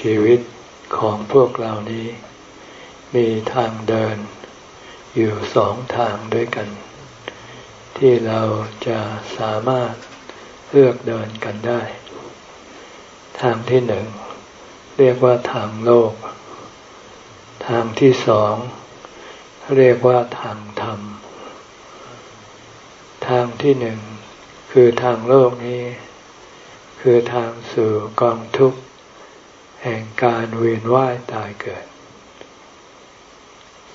ชีวิตของพวกเรานี้ มีทางเดิน อยู่สองทางด้วยกัน ที่เราจะสามารถเลือกเดินกันได้ ทางที่หนึ่ง เรียกว่าทางโลก ทางที่สอง เรียกว่าทางธรรม ทางที่หนึ่งคือทางโลกนี้ คือทางสู่กองทุกข์ แห่งการเวียนว่ายตายเกิด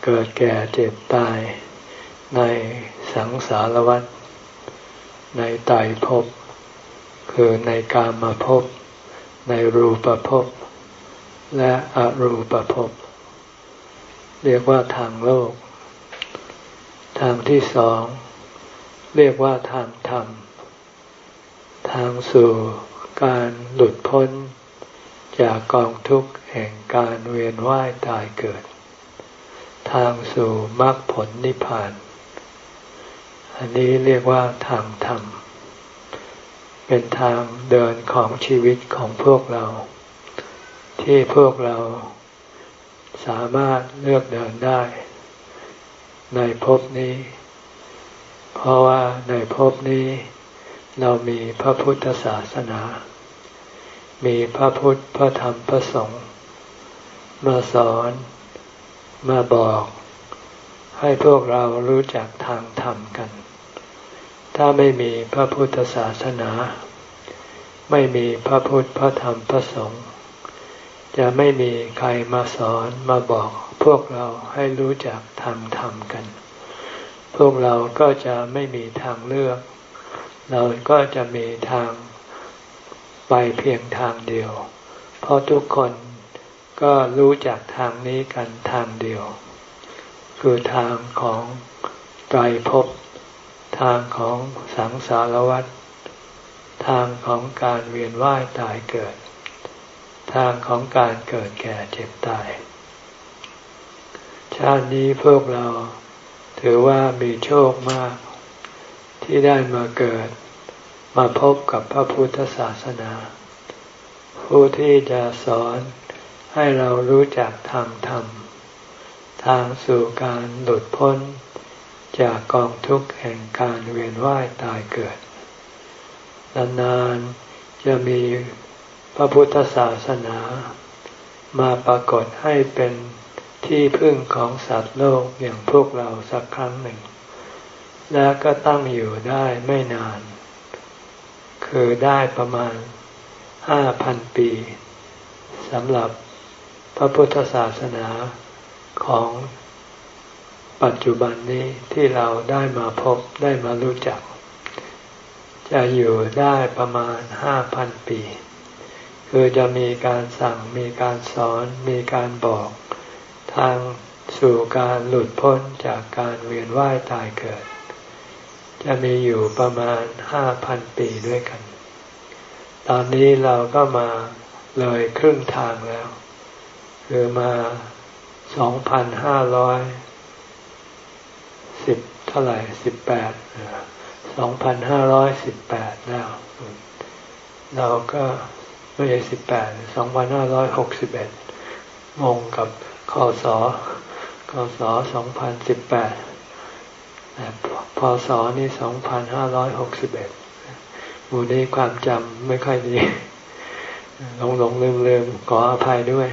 เกิดแก่เจ็บตายในสังสารวัฏในไตรภพคือในกามาภพในรูปภพและอรูปภพเรียกว่าทางโลก ทางที่สอง เรียกว่าทางธรรม ทางสู่การหลุดพ้น จากกองทุกข์แห่งการเวียนว่ายตายเกิด ทางสู่มรรคผลนิพพาน อันนี้เรียกว่าทางธรรม เป็นทางเดินของชีวิตของพวกเรา ที่พวกเราสามารถเลือกเดินได้ ในภพนี้ เพราะว่าในภพนี้ เรามีพระพุทธศาสนา มีพระพุทธพระธรรมพระสงฆ์มาสอนมาบอกให้พวกเรารู้จักทางธรรมกัน ถ้าไม่มีพระพุทธศาสนา ไม่มีพระพุทธพระธรรมพระสงฆ์จะไม่มีใครมาสอนมาบอกพวกเราให้รู้จักทางธรรมกัน พวกเราก็จะไม่มีทางเลือก เราก็จะมีทาง ไปเพียงทางเดียว เพราะทุกคนก็รู้จักทางนี้กันทางเดียว คือทางของไตรภพทางของสังสารวัฏทางของการเวียนว่ายตายเกิด ทางของการเกิดแก่เจ็บตาย ชาตินี้พวกเราถือว่ามีโชคมาก ที่ได้มาเกิด มาพบกับพระพุทธศาสนา ผู้ที่จะสอนให้เรารู้จักทางธรรม ทางสู่การหลุดพ้น จากกองทุกข์แห่งการเวียนว่ายตายเกิดนานๆจะมีพระพุทธศาสนา มาปรากฏให้เป็นที่พึ่งของสัตว์โลกอย่างพวกเราสักครั้งหนึ่ง และก็ตั้งอยู่ได้ไม่นาน คือได้ประมาณห้าพันปีสำหรับพระพุทธศาสนาของปัจจุบันนี้ที่เราได้มาพบได้มารู้จัก จะอยู่ได้ประมาณห้าพันปี คือจะมีการสั่งมีการสอนมีการบอก ทางสู่การหลุดพ้นจากการเวียนว่ายตายเกิด จะมีอยู่ประมาณห้าพันปีด้วยกัน ตอนนี้เราก็มาเลยครึ่งทางแล้ว คือมาสองพันห้าร้อยสิบเท่าไหร่สิบแปดสองพันห้าร้อยสิบแปดแล้วเราก็ไม่ใช่สิบแปดสองพันห้าร้อยหกสิบเอ็ดงงกับคอสอคอสอสองพันสิบแปด พศนี่สองพันห้าร้อยหกสิบเอ็ดมูนี้ความจำไม่ค่อยดีหลงหลงลืมลืมขออภัยด้วย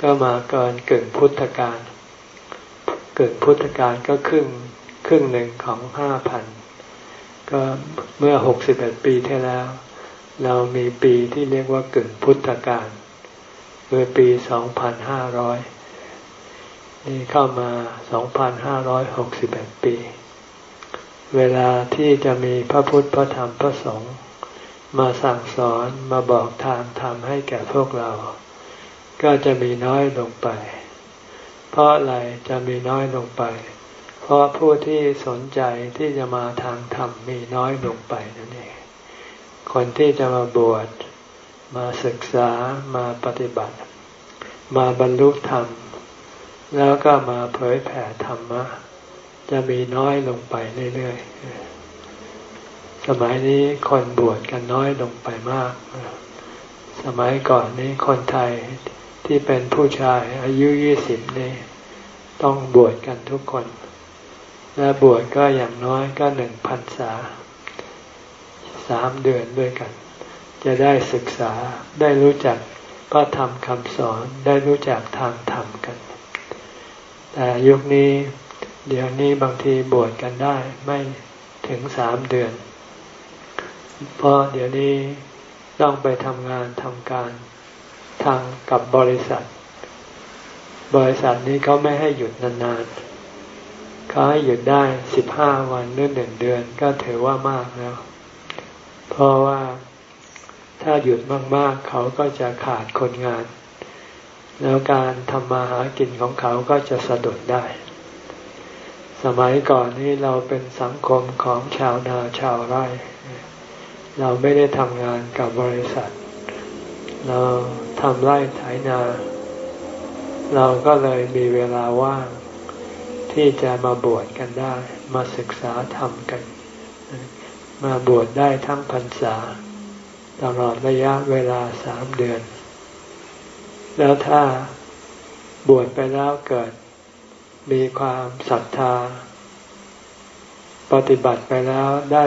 ก็มาเกินเกินพุทธกาลเกิดพุทธกาลก็ครึ่งครึ่งหนึ่งของห้าพันก็เมื่อหกสิบเอ็ดปีที่แล้ว เรามีปีที่เรียกว่าเกิดพุทธกาลเมื่อปีสองพันห้าร้อย นี่เข้ามาสองพันห้าร้อยหกสิบเอ็ดปี เวลาที่จะมีพระพุทธพระธรรมพระสงฆ์มาสั่งสอนมาบอกทางทำให้แก่พวกเรา ก็จะมีน้อยลงไป เพราะอะไรจะมีน้อยลงไป เพราะผู้ที่สนใจที่จะมาทางธรรมมีน้อยลงไปนั่นเอง คนที่จะมาบวช มาศึกษามาปฏิบัติ มาบรรลุธรรม แล้วก็มาเผยแผ่ธรรมะ จะมีน้อยลงไปเรื่อยๆ สมัยนี้คนบวชกันน้อยลงไปมาก สมัยก่อนนี้คนไทยที่เป็นผู้ชายอายุยี่สิบนี่ต้องบวชกันทุกคน และบวชก็อย่างน้อยก็หนึ่งพันษาสามเดือนด้วยกัน จะได้ศึกษาได้รู้จักพระธรรมคำสอนได้รู้จักทางธรรมกัน แต่ยุคนี้เดี๋ยวนี้บางทีบวชกันได้ไม่ถึงสามเดือน เพราะเดี๋ยวนี้ต้องไปทำงานทำการทางกับบริษัท บริษัทนี้เขาไม่ให้หยุดนานๆเขาให้หยุดได้สิบห้าวันหรือหนึ่งเดือนก็ถือว่ามากแล้ว เพราะว่าถ้าหยุดมากๆ เขาก็จะขาดคนงาน แล้วการทำมาหากินของเขาก็จะสะดุดได้ สมัยก่อนนี้เราเป็นสังคมของชาวนาชาวไร่ เราไม่ได้ทำงานกับบริษัท เราทำไร่ไถนา เราก็เลยมีเวลาว่าง ที่จะมาบวชกันได้ มาศึกษาธรรมกัน มาบวชได้ทั้งพรรษา ตลอดระยะเวลาสามเดือน แล้วถ้าบวชไปแล้วเกิด มีความศรัทธา ปฏิบัติไปแล้วได้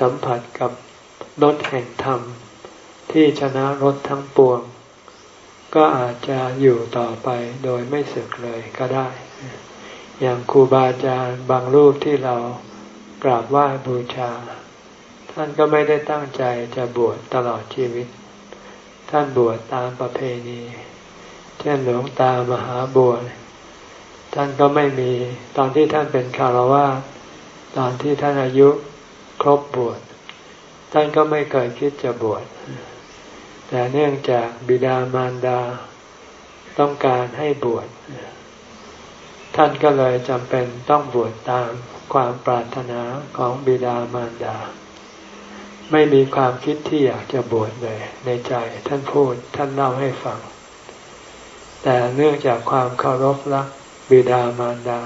สัมผัสกับรถแห่งธรรม ที่ชนะรถทั้งปวง ก็อาจจะอยู่ต่อไปโดยไม่สึกเลยก็ได้ อย่างครูบาอาจารย์บางรูปที่เรากราบไหว้บูชา ท่านก็ไม่ได้ตั้งใจจะบวชตลอดชีวิต ท่านบวชตามประเพณี เช่นหลวงตามหาบวท่านก็ไม่มีตอนที่ท่านเป็นคารวะตอนที่ท่านอายุครบบวชท่านก็ไม่เคยคิดจะบวชแต่เนื่องจากบิดามารดาต้องการให้บวชท่านก็เลยจำเป็นต้องบวชตามความปรารถนาของบิดามารดา ไม่มีความคิดที่อยากจะบวชเลย ในใจท่านพูดท่านเล่าให้ฟัง แต่เนื่องจากความเคารพรักบิดามารดา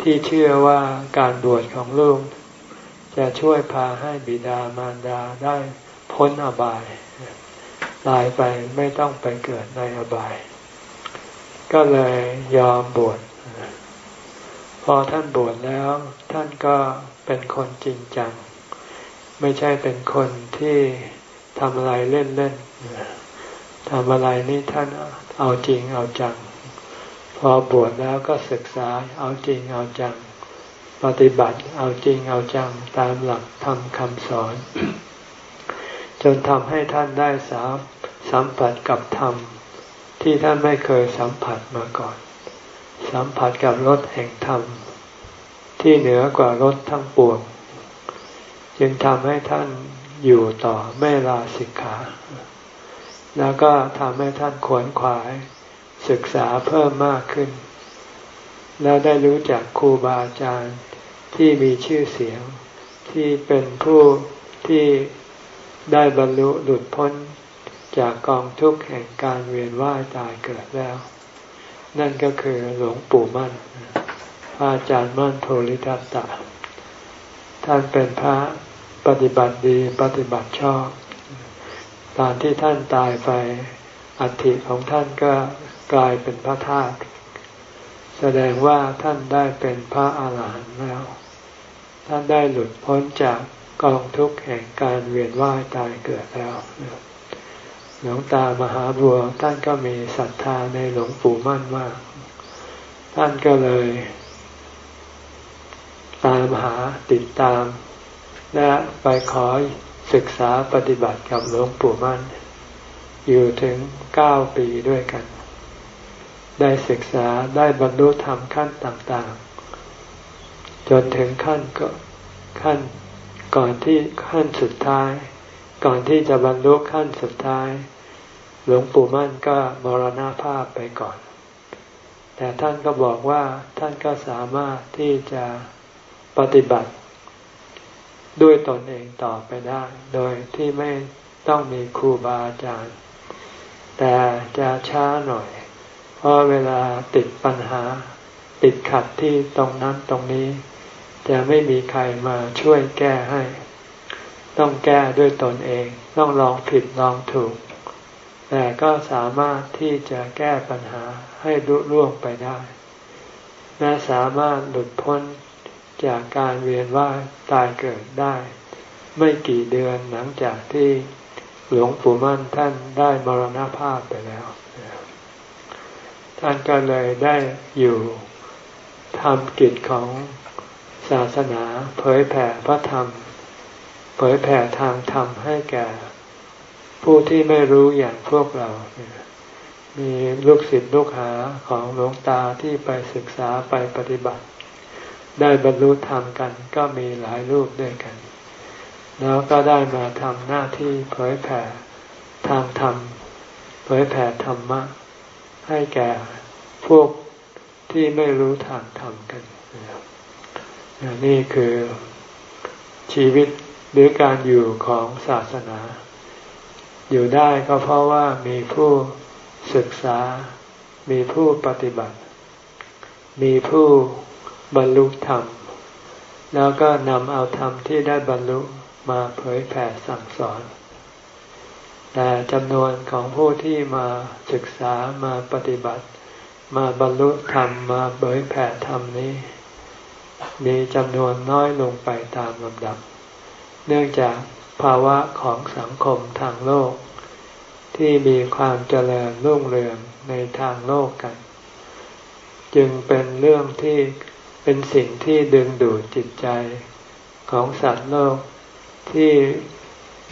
ที่เชื่อว่าการบวชของลูก จะช่วยพาให้บิดามารดาได้พ้นอบาย ตายไปไม่ต้องไปเกิดในอบาย ก็เลยยอมบวชพอท่านบวชแล้ว ท่านก็เป็นคนจริงจัง ไม่ใช่เป็นคนที่ทำอะไรเล่นๆทำอะไรนี่ท่าน เอาจริงเอาจัง พอบวชแล้วก็ศึกษาเอาจริงเอาจัง ปฏิบัติเอาจริงเอาจังตามหลักทำคำสอน จนทำให้ท่านได้สาสัมผัสกับธรรม ที่ท่านไม่เคยสัมผัสมาก่อน สัมผัสกับรถแห่งธรรม ที่เหนือกว่ารถทั้งปวงจึงทำให้ท่านอยู่ต่อไม่ลาสิกขา แล้วก็ทำให้ท่านขวนขวาย ศึกษาเพิ่มมากขึ้น แล้วได้รู้จักครูบาอาจารย์ที่มีชื่อเสียง ที่เป็นผู้ที่ได้บรรลุหลุดพ้นจากกองทุกข์แห่งการเวียนว่ายตายเกิดแล้ว นั่นก็คือหลวงปู่มั่น พระอาจารย์มั่นโพลิทัตตะท่านเป็นพระปฏิบัติดีปฏิบัติชอบ ตอนที่ท่านตายไปอัฐิของท่านก็กลายเป็นพระธาตุแสดงว่าท่านได้เป็นพระอาหารหันต์แล้ว ท่านได้หลุดพ้นจากกองทุกข์แห่งการเวียนว่ายตายเกิดแล้วหลวงตามหาบัวท่านก็มีศรัทธาในหลวงปู่มั่นมาก ท่านก็เลย ตามหาติดตาม และไปขอ ศึกษาปฏิบัติกับหลวงปู่มั่น อยู่ถึงเก้าปีด้วยกัน ได้ศึกษาได้บรรลุธรรมขั้นต่างๆ จนถึงขั้นก็ขั้นก่อนที่ขั้นสุดท้าย ก่อนที่จะบรรลุขั้นสุดท้าย หลวงปู่มั่นก็มรณาภาพไปก่อน แต่ท่านก็บอกว่าท่านก็สามารถที่จะปฏิบัติ ด้วยตนเองต่อไปได้ โดยที่ไม่ต้องมีครูบาอาจารย์ แต่จะช้าหน่อย เพราะเวลาติดปัญหา ติดขัดที่ตรงนั้นตรงนี้ จะไม่มีใครมาช่วยแก้ให้ ต้องแก้ด้วยตนเอง ต้องลองผิดลองถูก แต่ก็สามารถที่จะแก้ปัญหาให้ลุล่วงไปได้ และสามารถหลุดพ้น จากการเวียนว่ายตายเกิดได้ ไม่กี่เดือนหลังจากที่หลวงปู่มั่นท่านได้มรณภาพไปแล้ว ท่านก็เลยได้อยู่ทำกิจของศาสนาเผยแผ่พระธรรม เผยแผ่ทางธรรมให้แก่ ผู้ที่ไม่รู้อย่างพวกเรา มีลูกศิษย์ลูกหาของหลวงตาที่ไปศึกษาไปปฏิบัติ ได้บรรลุธรรมกันก็มีหลายรูปด้วยกัน แล้วก็ได้มาทำหน้าที่เผยแผ่ทางธรรม เผยแผ่ธรรมะ ให้แก่พวกที่ไม่รู้ทางธรรมกันนี่คือชีวิตหรือการอยู่ของศาสนา อยู่ได้ก็เพราะว่ามีผู้ศึกษา มีผู้ปฏิบัติ มีผู้ บรรลุธรรม แล้วก็นำเอาธรรมที่ได้บรรลุมาเผยแผ่สั่งสอน แต่จำนวนของผู้ที่มาศึกษามาปฏิบัติ มาบรรลุธรรมมาเผยแผ่ธรรมนี้ มีจำนวนน้อยลงไปตามลำดับ เนื่องจากภาวะของสังคมทางโลก ที่มีความเจริญรุ่งเรืองในทางโลกกัน จึงเป็นเรื่องที่ เป็นสิ่งที่ดึงดูดจิตใจของสัตว์โลกที่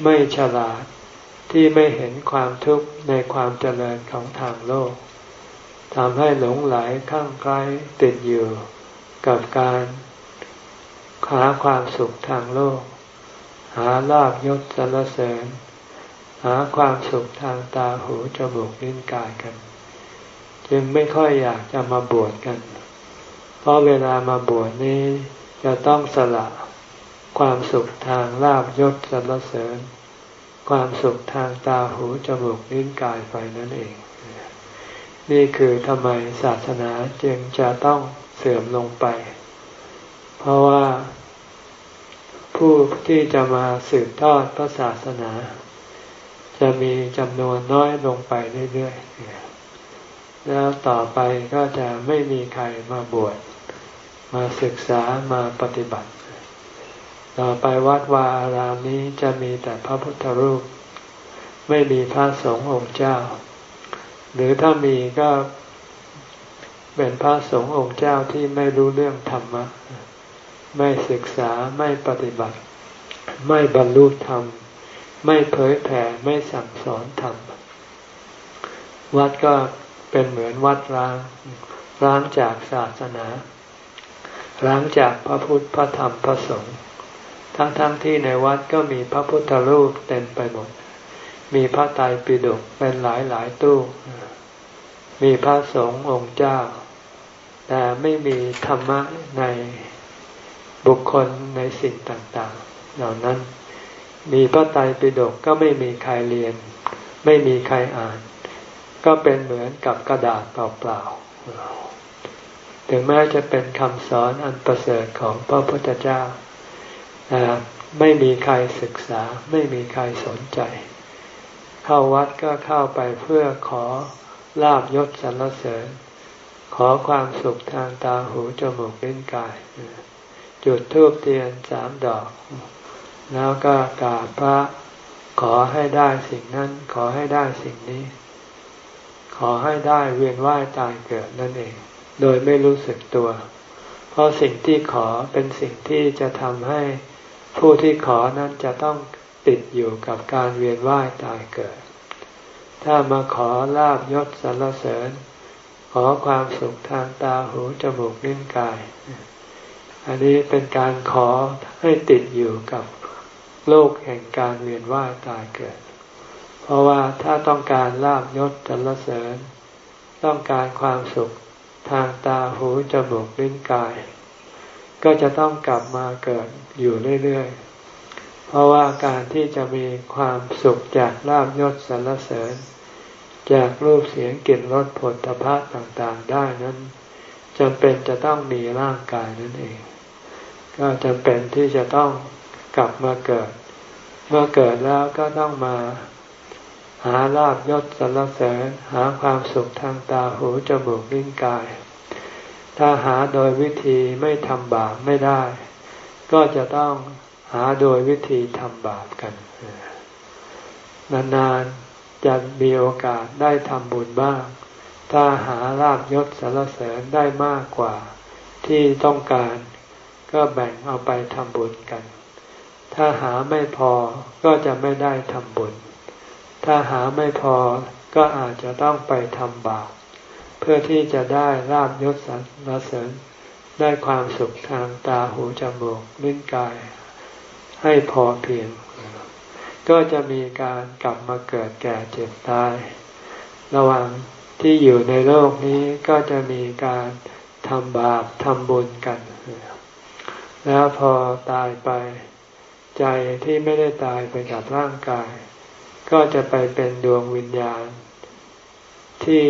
ไม่ฉลาดที่ไม่เห็นความทุกข์ในความเจริญของทางโลกทำให้หลงไหลข้างใกล้ติดอยู่ กับการหาความสุขทางโลก หาลาบยศสรรเสริญ หาความสุขทางตาหูจมูกลิ้นกายกัน จึงไม่ค่อยอยากจะมาบวชกันเราะเวลามาบวชนี้จะต้องสละความสุขทางลาบยศสรรเสริญ ความสุขทางตาหูจมูกลิ้นกายไปนั่นเอง นี่คือทำไมศาสนาจึงจะต้องเสื่อมลงไป เพราะว่า ผู้ที่จะมาสืบทอดพระศาสนา จะมีจำนวนน้อยลงไปเรื่อยๆแล้วต่อไปก็จะไม่มีใครมาบวช มาศึกษามาปฏิบัติ ต่อไปวัดวาอารามนี้จะมีแต่พระพุทธรูป ไม่มีพระสงฆ์องค์เจ้า หรือถ้ามีก็เป็นพระสงฆ์องค์เจ้าที่ไม่รู้เรื่องธรรมะ ไม่ศึกษาไม่ปฏิบัติ ไม่บรรลุธรรม ไม่เผยแผ่ไม่สั่งสอนธรรม วัดก็เป็นเหมือนวัดร้าง ร้างจากศาสนา ร้างจากพระพุทธพระธรรมพระสงฆ์ทั้งๆทที่ในวัดก็มีพระพุทธรูปเต็มไปหมด มีพระไตรปิฎกเป็นหลายหลายตู้ มีพระสงฆ์องค์เจ้า แต่ไม่มีธรรมะในบุคคลในสิ่งต่างๆ เหล่านั้น มีพระไตรปิฎกก็ไม่มีใครเรียน ไม่มีใครอ่าน ก็เป็นเหมือนกับกระดาษเปล่าๆ ถึงแม้จะเป็นคำสอนอันประเสริฐของพระพุทธเจ้าแต่ไม่มีใครศึกษาไม่มีใครสนใจ เข้าวัดก็เข้าไปเพื่อขอลาบยศสรรเสริญ ขอความสุขทางตาหูจมูกลิ้นกาย จุดทูบเทียนสามดอก แล้วก็กราบพระขอให้ได้สิ่งนั้น ขอให้ได้สิ่งนี้ ขอให้ได้เวียนว่ายตายเกิดนั่นเอง โดยไม่รู้สึกตัว เพราะสิ่งที่ขอเป็นสิ่งที่จะทำให้ผู้ที่ขอนั้นจะต้องติดอยู่กับการเวียนว่ายตายเกิด ถ้ามาขอลาบยศสรรเสริญ ขอความสุขทางตาหูจมูกลิ้นกาย อันนี้เป็นการขอให้ติดอยู่กับโลกแห่งการเวียนว่ายตายเกิด เพราะว่าถ้าต้องการลาบยศจรเสริญ ต้องการความสุข ทางตาหูจมูกลิ้นกาย ก็จะต้องกลับมาเกิดอยู่เรื่อยๆ เพราะว่าการที่จะมีความสุขจากลาบยศสรรเสริญ จากรูปเสียงกลิ่นรสผลตภะต่างๆได้นั้นจำเป็นจะต้องมีร่างกายนั่นเอง ก็จำเป็นที่จะต้องกลับมาเกิด เมื่อเกิดแล้วก็ต้องมา หาลาบยศสรรเสริญหาความสุขทางตาหูจมูกลิ้นกาย ถ้าหาโดยวิธีไม่ทำบาปไม่ได้ ก็จะต้องหาโดยวิธีทำบาปกัน นานๆจะมีโอกาสได้ทำบุญบ้าง ถ้าหาลาบยศสรรเสริญได้มากกว่าที่ต้องการก็แบ่งเอาไปทำบุญกัน ถ้าหาไม่พอก็จะไม่ได้ทำบุญ ถ้าหาไม่พอก็อาจจะต้องไปทำบาปเพื่อที่จะได้ลาบยศสรรเสริญ ได้ความสุขทางตาหูจมูกลิ้นกาย ให้พอเพียง ก็จะมีการกลับมาเกิดแก่เจ็บตาย ระหว่างที่อยู่ในโลกนี้ก็จะมีการทำบาปทำบุญกัน แล้วพอตายไป ใจที่ไม่ได้ตายไปกับร่างกาย ก็จะไปเป็นดวงวิญญาณ ที่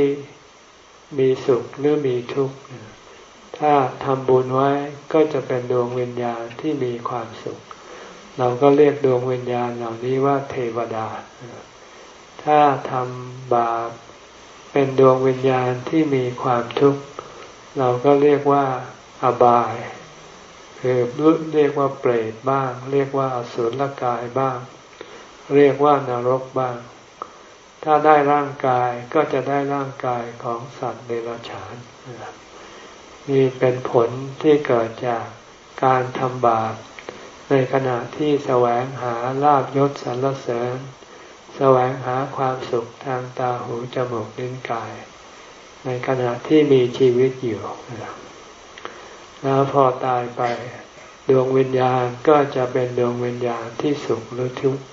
มีสุขหรือมีทุกข์ ถ้าทำบุญไว้ก็จะเป็นดวงวิญญาณที่มีความสุข เราก็เรียกดวงวิญญาณเหล่านี้ว่าเทวดา ถ้าทำบาปเป็นดวงวิญญาณที่มีความทุกข์ เราก็เรียกว่าอบาย คือเรียกว่าเปรตบ้าง เรียกว่าอสุรกายบ้าง เรียกว่านรกบ้าง ถ้าได้ร่างกายก็จะได้ร่างกายของสัตว์เดรัจฉานนี่เป็นผลที่เกิดจากการทำบาปในขณะที่แสวงหาลาบยศสรรเสริญ แสวงหาความสุขทางตาหูจมูกลิ้นกาย ในขณะที่มีชีวิตอยู่ แล้วพอตายไปดวงวิญญาณก็จะเป็นดวงวิญญาณที่สุขหรือทุกข์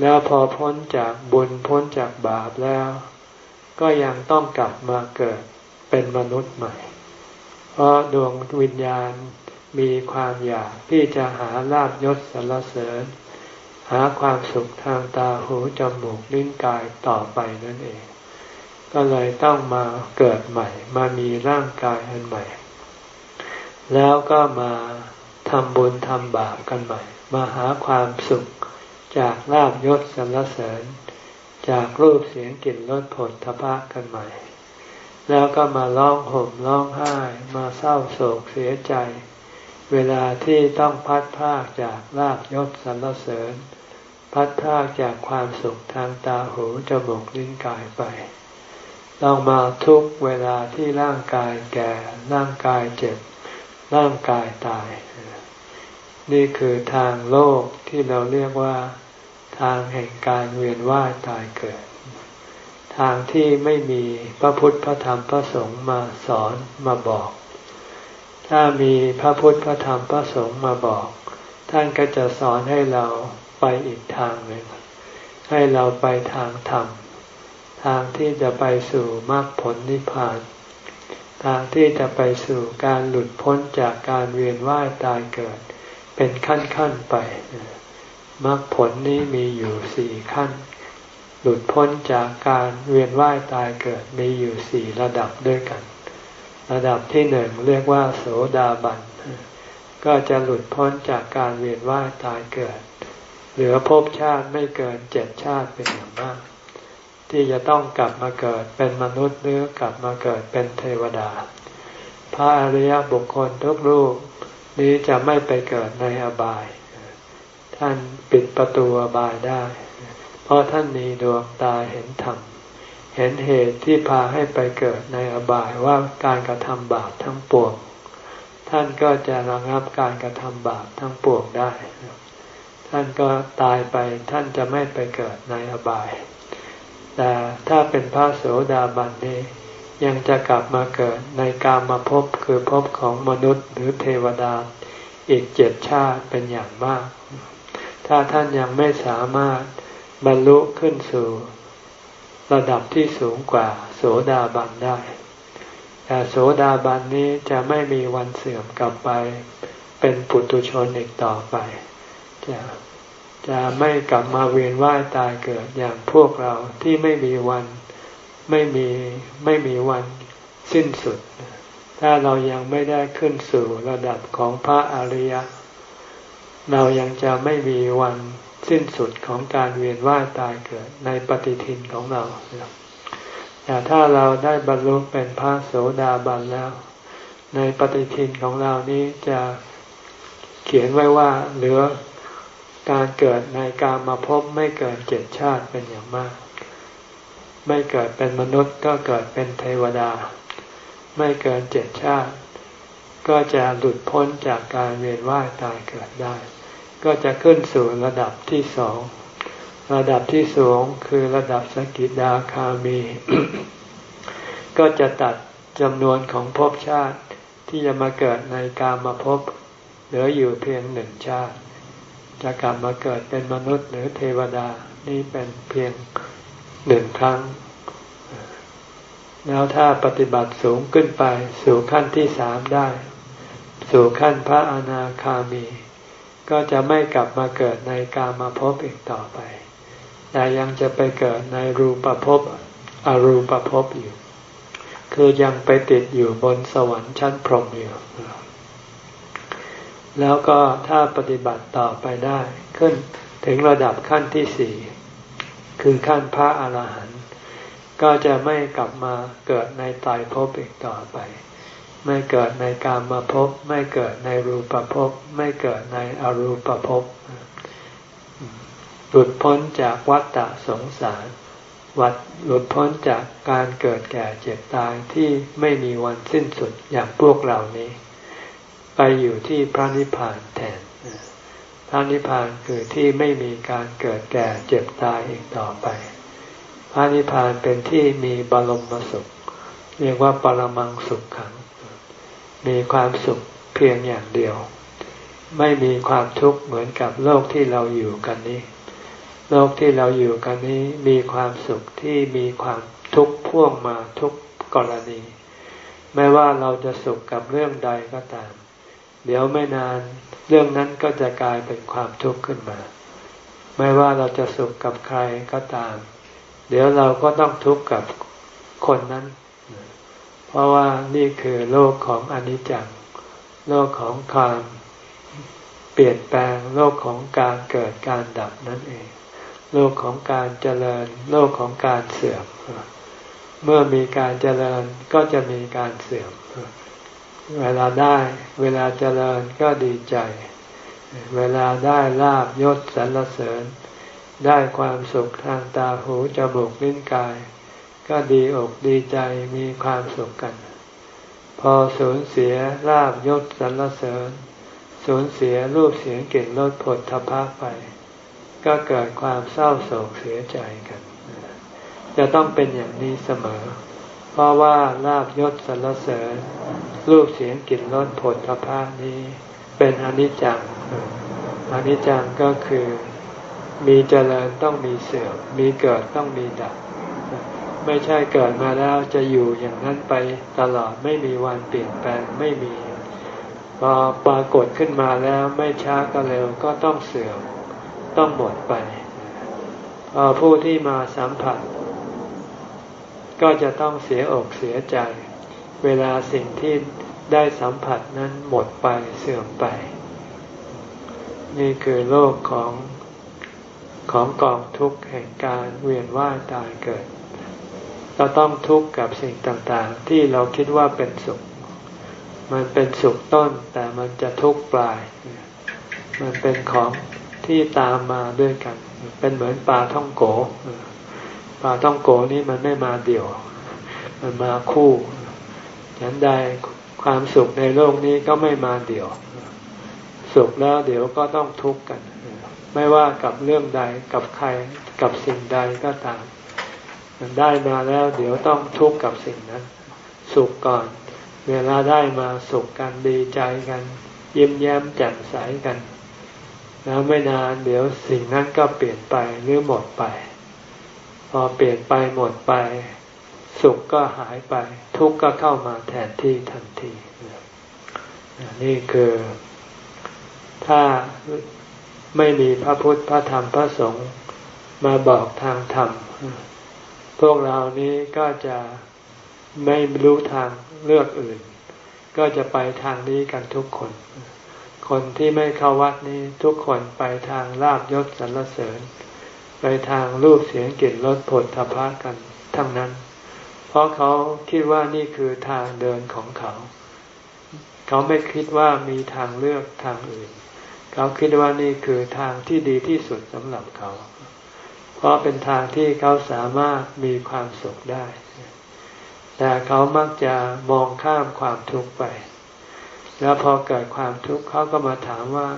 แล้วพอพ้นจากบุญพ้นจากบาปแล้ว ก็ยังต้องกลับมาเกิดเป็นมนุษย์ใหม่ เพราะดวงวิญญาณมีความอยากที่จะหาลาบยศสรรเสริญ หาความสุขทางตาหูจมูกลิ้นกายต่อไปนั่นเอง ก็เลยต้องมาเกิดใหม่ มามีร่างกายอันใหม่ แล้วก็มาทำบุญทำบาปกันใหม่ มาหาความสุข จากลาบยศสรรเสริญ จากรูปเสียงกลิ่นรสผลทพะกันใหม่ แล้วก็มาร้องห่มร้องไห้มาเศร้าโศกเสียใจ เวลาที่ต้องพัดพากจากลาบยศสรรเสริญ พัดพากจากความสุขทางตาหูจมูกลิ้นกายไปต้องมาทุกเวลาที่ร่างกายแก่ร่างกายเจ็บร่างกายตาย นี่คือทางโลกที่เราเรียกว่า ทางแห่งการเวียนว่ายตายเกิด ทางที่ไม่มีพระพุทธพระธรรมพระสงฆ์มาสอนมาบอก ถ้ามีพระพุทธพระธรรมพระสงฆ์มาบอก ท่านก็จะสอนให้เราไปอีกทางหนึ่งให้เราไปทางธรรม ทางที่จะไปสู่มรรคผลนิพพาน ทางที่จะไปสู่การหลุดพ้นจากการเวียนว่ายตายเกิด เป็นขั้นขั้นไปมรรคผลนี้มีอยู่สี่ขั้น หลุดพ้นจากการเวียนว่ายตายเกิดมีอยู่สี่ระดับด้วยกัน ระดับที่หนึ่งเรียกว่า โสดาบัน ก็จะหลุดพ้นจากการเวียนว่ายตายเกิด เหลือภพชาติไม่เกินเจ็ดชาติเป็นอย่างมาก ที่จะต้องกลับมาเกิดเป็นมนุษย์หรือกลับมาเกิดเป็นเทวดา พระอริยบุคคลทุกรูป นี้จะไม่ไปเกิดในอบาย ท่านปิดประตูอบายได้ เพราะท่านมีดวงตาเห็นธรรม เห็นเหตุที่พาให้ไปเกิดในอบายว่าการกระทำบาปทั้งปวง ท่านก็จะระงับการกระทำบาปทั้งปวงได้ ท่านก็ตายไปท่านจะไม่ไปเกิดในอบาย แต่ถ้าเป็นพระโสดาบันนี้ ยังจะกลับมาเกิดในกามาพบคือพบของมนุษย์หรือเทวดาอีกเจ็ดชาติเป็นอย่างมาก ถ้าท่านยังไม่สามารถบรรลุขึ้นสู่ระดับที่สูงกว่าโสดาบันได้ แต่โสดาบันนี้จะไม่มีวันเสื่อมกลับไป เป็นปุตุชนอีกต่อไป จะจะไม่กลับมาเวียนว่ายตายเกิดอย่างพวกเราที่ไม่มีวัน ไม่มีไม่มีวันสิ้นสุด ถ้าเรายังไม่ได้ขึ้นสู่ระดับของพระอริยะ เรายังจะไม่มีวันสิ้นสุดของการเวียนว่ายตายเกิดในปฏิทินของเราแต่ถ้าเราได้บรรลุเป็นพระโสดาบันแล้ว ในปฏิทินของเรานี้จะเขียนไว้ว่าเหลือการเกิดในการมาพบไม่เกินเจ็ดชาติเป็นอย่างมาก ไม่เกิดเป็นมนุษย์ก็เกิดเป็นเทวดา ไม่เกินเจ็ดชาติ ก็จะหลุดพ้นจากการเวียนว่ายตายเกิดได้ ก็จะขึ้นสู่ระดับที่สอง ระดับที่สองคือระดับสกิดาคามี ก็จะตัดจำนวนของภพชาติที่จะมาเกิดในการมาพบเหลืออยู่เพียงหนึ่งชาติ จะกลับมาเกิดเป็นมนุษย์หรือเทวดานี่เป็นเพียง หนึ่งครั้ง แล้วถ้าปฏิบัติสูงขึ้นไป สู่ขั้นที่สามได้ สู่ขั้นพระอนาคามี ก็จะไม่กลับมาเกิดในกามาพบอีกต่อไป แต่ยังจะไปเกิดในรูปภพอรูปภพอยู่ คือยังไปติดอยู่บนสวรรค์ชั้นพรหมอยู่แล้วก็ถ้าปฏิบัติต่อไปได้ ขึ้นถึงระดับขั้นที่สี่ คือขั้นพระอาหารหันต์ก็จะไม่กลับมาเกิดในตายภพอีกต่อไป ไม่เกิดในการมาภพไม่เกิดในรูปภพไม่เกิดในอรูปภพหลุดพ้นจากวัฏฏะสงสารวัดหลุดพ้นจากการเกิดแก่เจ็บตายที่ไม่มีวันสิ้นสุดอย่างพวกเหล่านี้ ไปอยู่ที่พระนิพพานแทน พระนิพพานคือที่ไม่มีการเกิดแก่เจ็บตายอีกต่อไป พระนิพพานเป็นที่มีบรมสุข เรียกว่าปรมังสุขขัง มีความสุขเพียงอย่างเดียว ไม่มีความทุกข์เหมือนกับโลกที่เราอยู่กันนี้ โลกที่เราอยู่กันนี้มีความสุขที่มีความทุกข์พ่วงมาทุกกรณี ไม่ว่าเราจะสุขกับเรื่องใดก็ตาม เดี๋ยวไม่นาน เรื่องนั้นก็จะกลายเป็นความทุกข์ขึ้นมา ไม่ว่าเราจะสุขกับใครก็ตาม เดี๋ยวเราก็ต้องทุกข์กับคนนั้น เพราะว่านี่คือโลกของอนิจจัง โลกของความเปลี่ยนแปลง โลกของการเกิดการดับนั่นเอง โลกของการเจริญ โลกของการเสื่อม เมื่อมีการเจริญก็จะมีการเสื่อม เวลาได้เวลาเจริญก็ดีใจ เวลาได้ลาบยศสรรเสริญ ได้ความสุขทางตาหูจมูกลิ้นกาย ก็ดีอกดีใจมีความสุขกัน พอสูญเสียลาบยศสรรเสริญ สูญเสียรูปเสียงกลิ่นรสผลทพะไป ก็เกิดความเศร้าโศกเสียใจกัน จะต้องเป็นอย่างนี้เสมอ เพราะว่าลาบยศสรรเสริญรูปเสียงกลิ่นรสผลพภะนี้เป็นอนิจจังอนิจจังก็คือมีเจริญต้องมีเสื่อมมีเกิดต้องมีดับ ไม่ใช่เกิดมาแล้วจะอยู่อย่างนั้นไปตลอดไม่มีวันเปลี่ยนแปลงไม่มีพอปรากฏขึ้นมาแล้วไม่ช้าก็เร็วก็ต้องเสื่อมต้องหมดไปพอผู้ที่มาสัมผัส ก็จะต้องเสียอกเสียใจ เวลาสิ่งที่ได้สัมผัสนั้นหมดไปเสื่อมไป นี่คือโลกของของกองทุกข์แห่งการเวียนว่ายตายเกิด เราต้องทุกข์กับสิ่งต่างๆ ที่เราคิดว่าเป็นสุข มันเป็นสุขต้นแต่มันจะทุกข์ปลาย มันเป็นของที่ตามมาด้วยกัน เป็นเหมือนปลาท่องโก ปลาต้องโกนี่มันไม่มาเดี่ยว มันมาคู่ฉันใดความสุขในโลกนี้ก็ไม่มาเดี่ยว สุขแล้วเดี๋ยวก็ต้องทุกข์กัน ไม่ว่ากับเรื่องใดกับใครกับสิ่งใดก็ตาม มันได้มาแล้ว เดี๋ยวต้องทุกข์กับสิ่งนั้น สุขก่อน เวลาได้มาสุขกันดีใจกันยิ้มแย้มแจ่มใสกัน แล้วไม่นานเดี๋ยวสิ่งนั้นก็เปลี่ยนไปหรือหมดไป พอเปลี่ยนไปหมดไป สุขก็หายไป ทุกข์ก็เข้ามาแทนที่ทันทีนี่คือถ้าไม่มีพระพุทธพระธรรมพระสงฆ์มาบอกทางธรรม พวกเรานี้ก็จะไม่รู้ทางเลือกอื่น ก็จะไปทางนี้กันทุกคน คนที่ไม่เข้าวัดนี้ทุกคนไปทางลาบยศสรรเสริญ ไปทางรูปเสียงกลิ่นรสผลทพะกันทั้งนั้น เพราะเขาคิดว่านี่คือทางเดินของเขา เขาไม่คิดว่ามีทางเลือกทางอื่น เขาคิดว่านี่คือทางที่ดีที่สุดสำหรับเขา เพราะเป็นทางที่เขาสามารถมีความสุขได้ แต่เขามักจะมองข้ามความทุกข์ไป แล้วพอเกิดความทุกข์เขาก็มาถามว่า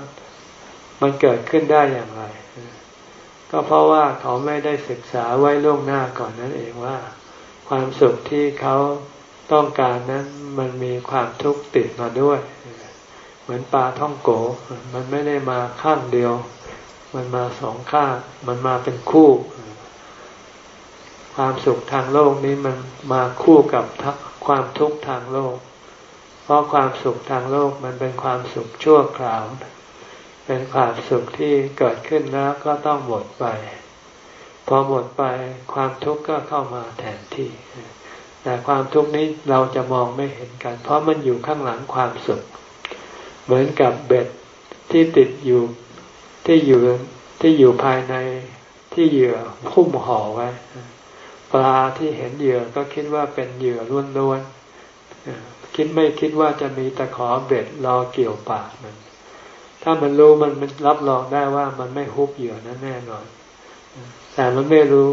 มันเกิดขึ้นได้อย่างไร ก็เพราะว่าเขาไม่ได้ศึกษาไว้ล่วงหน้าก่อนนั่นเองว่า ความสุขที่เขาต้องการนั้นมันมีความทุกข์ติดมาด้วย เหมือนปลาท่องโก มันไม่ได้มาข้างเดียว มันมาสองข้างมันมาเป็นคู่ ความสุขทางโลกนี้มันมาคู่กับความทุกข์ทางโลก เพราะความสุขทางโลกมันเป็นความสุขชั่วคราว เป็นความสุขที่เกิดขึ้นแล้วก็ต้องหมดไป พอหมดไปความทุกข์ก็เข้ามาแทนที่ แต่ความทุกข์นี้เราจะมองไม่เห็นกัน เพราะมันอยู่ข้างหลังความสุข เหมือนกับเบ็ดที่ติดอยู่ที่อยู่ที่อยู่ภายในที่เหยื่อพุ่มห่อไว้ ปลาที่เห็นเหยื่อก็คิดว่าเป็นเหยื่อล้วนๆคิดไม่คิดว่าจะมีตะขอเบ็ดรอเกี่ยวปากมัน ถ้ามันรู้มันมันรับรองได้ว่ามันไม่ฮุบเหยื่อนั้นแน่นอนแต่มันไม่รู้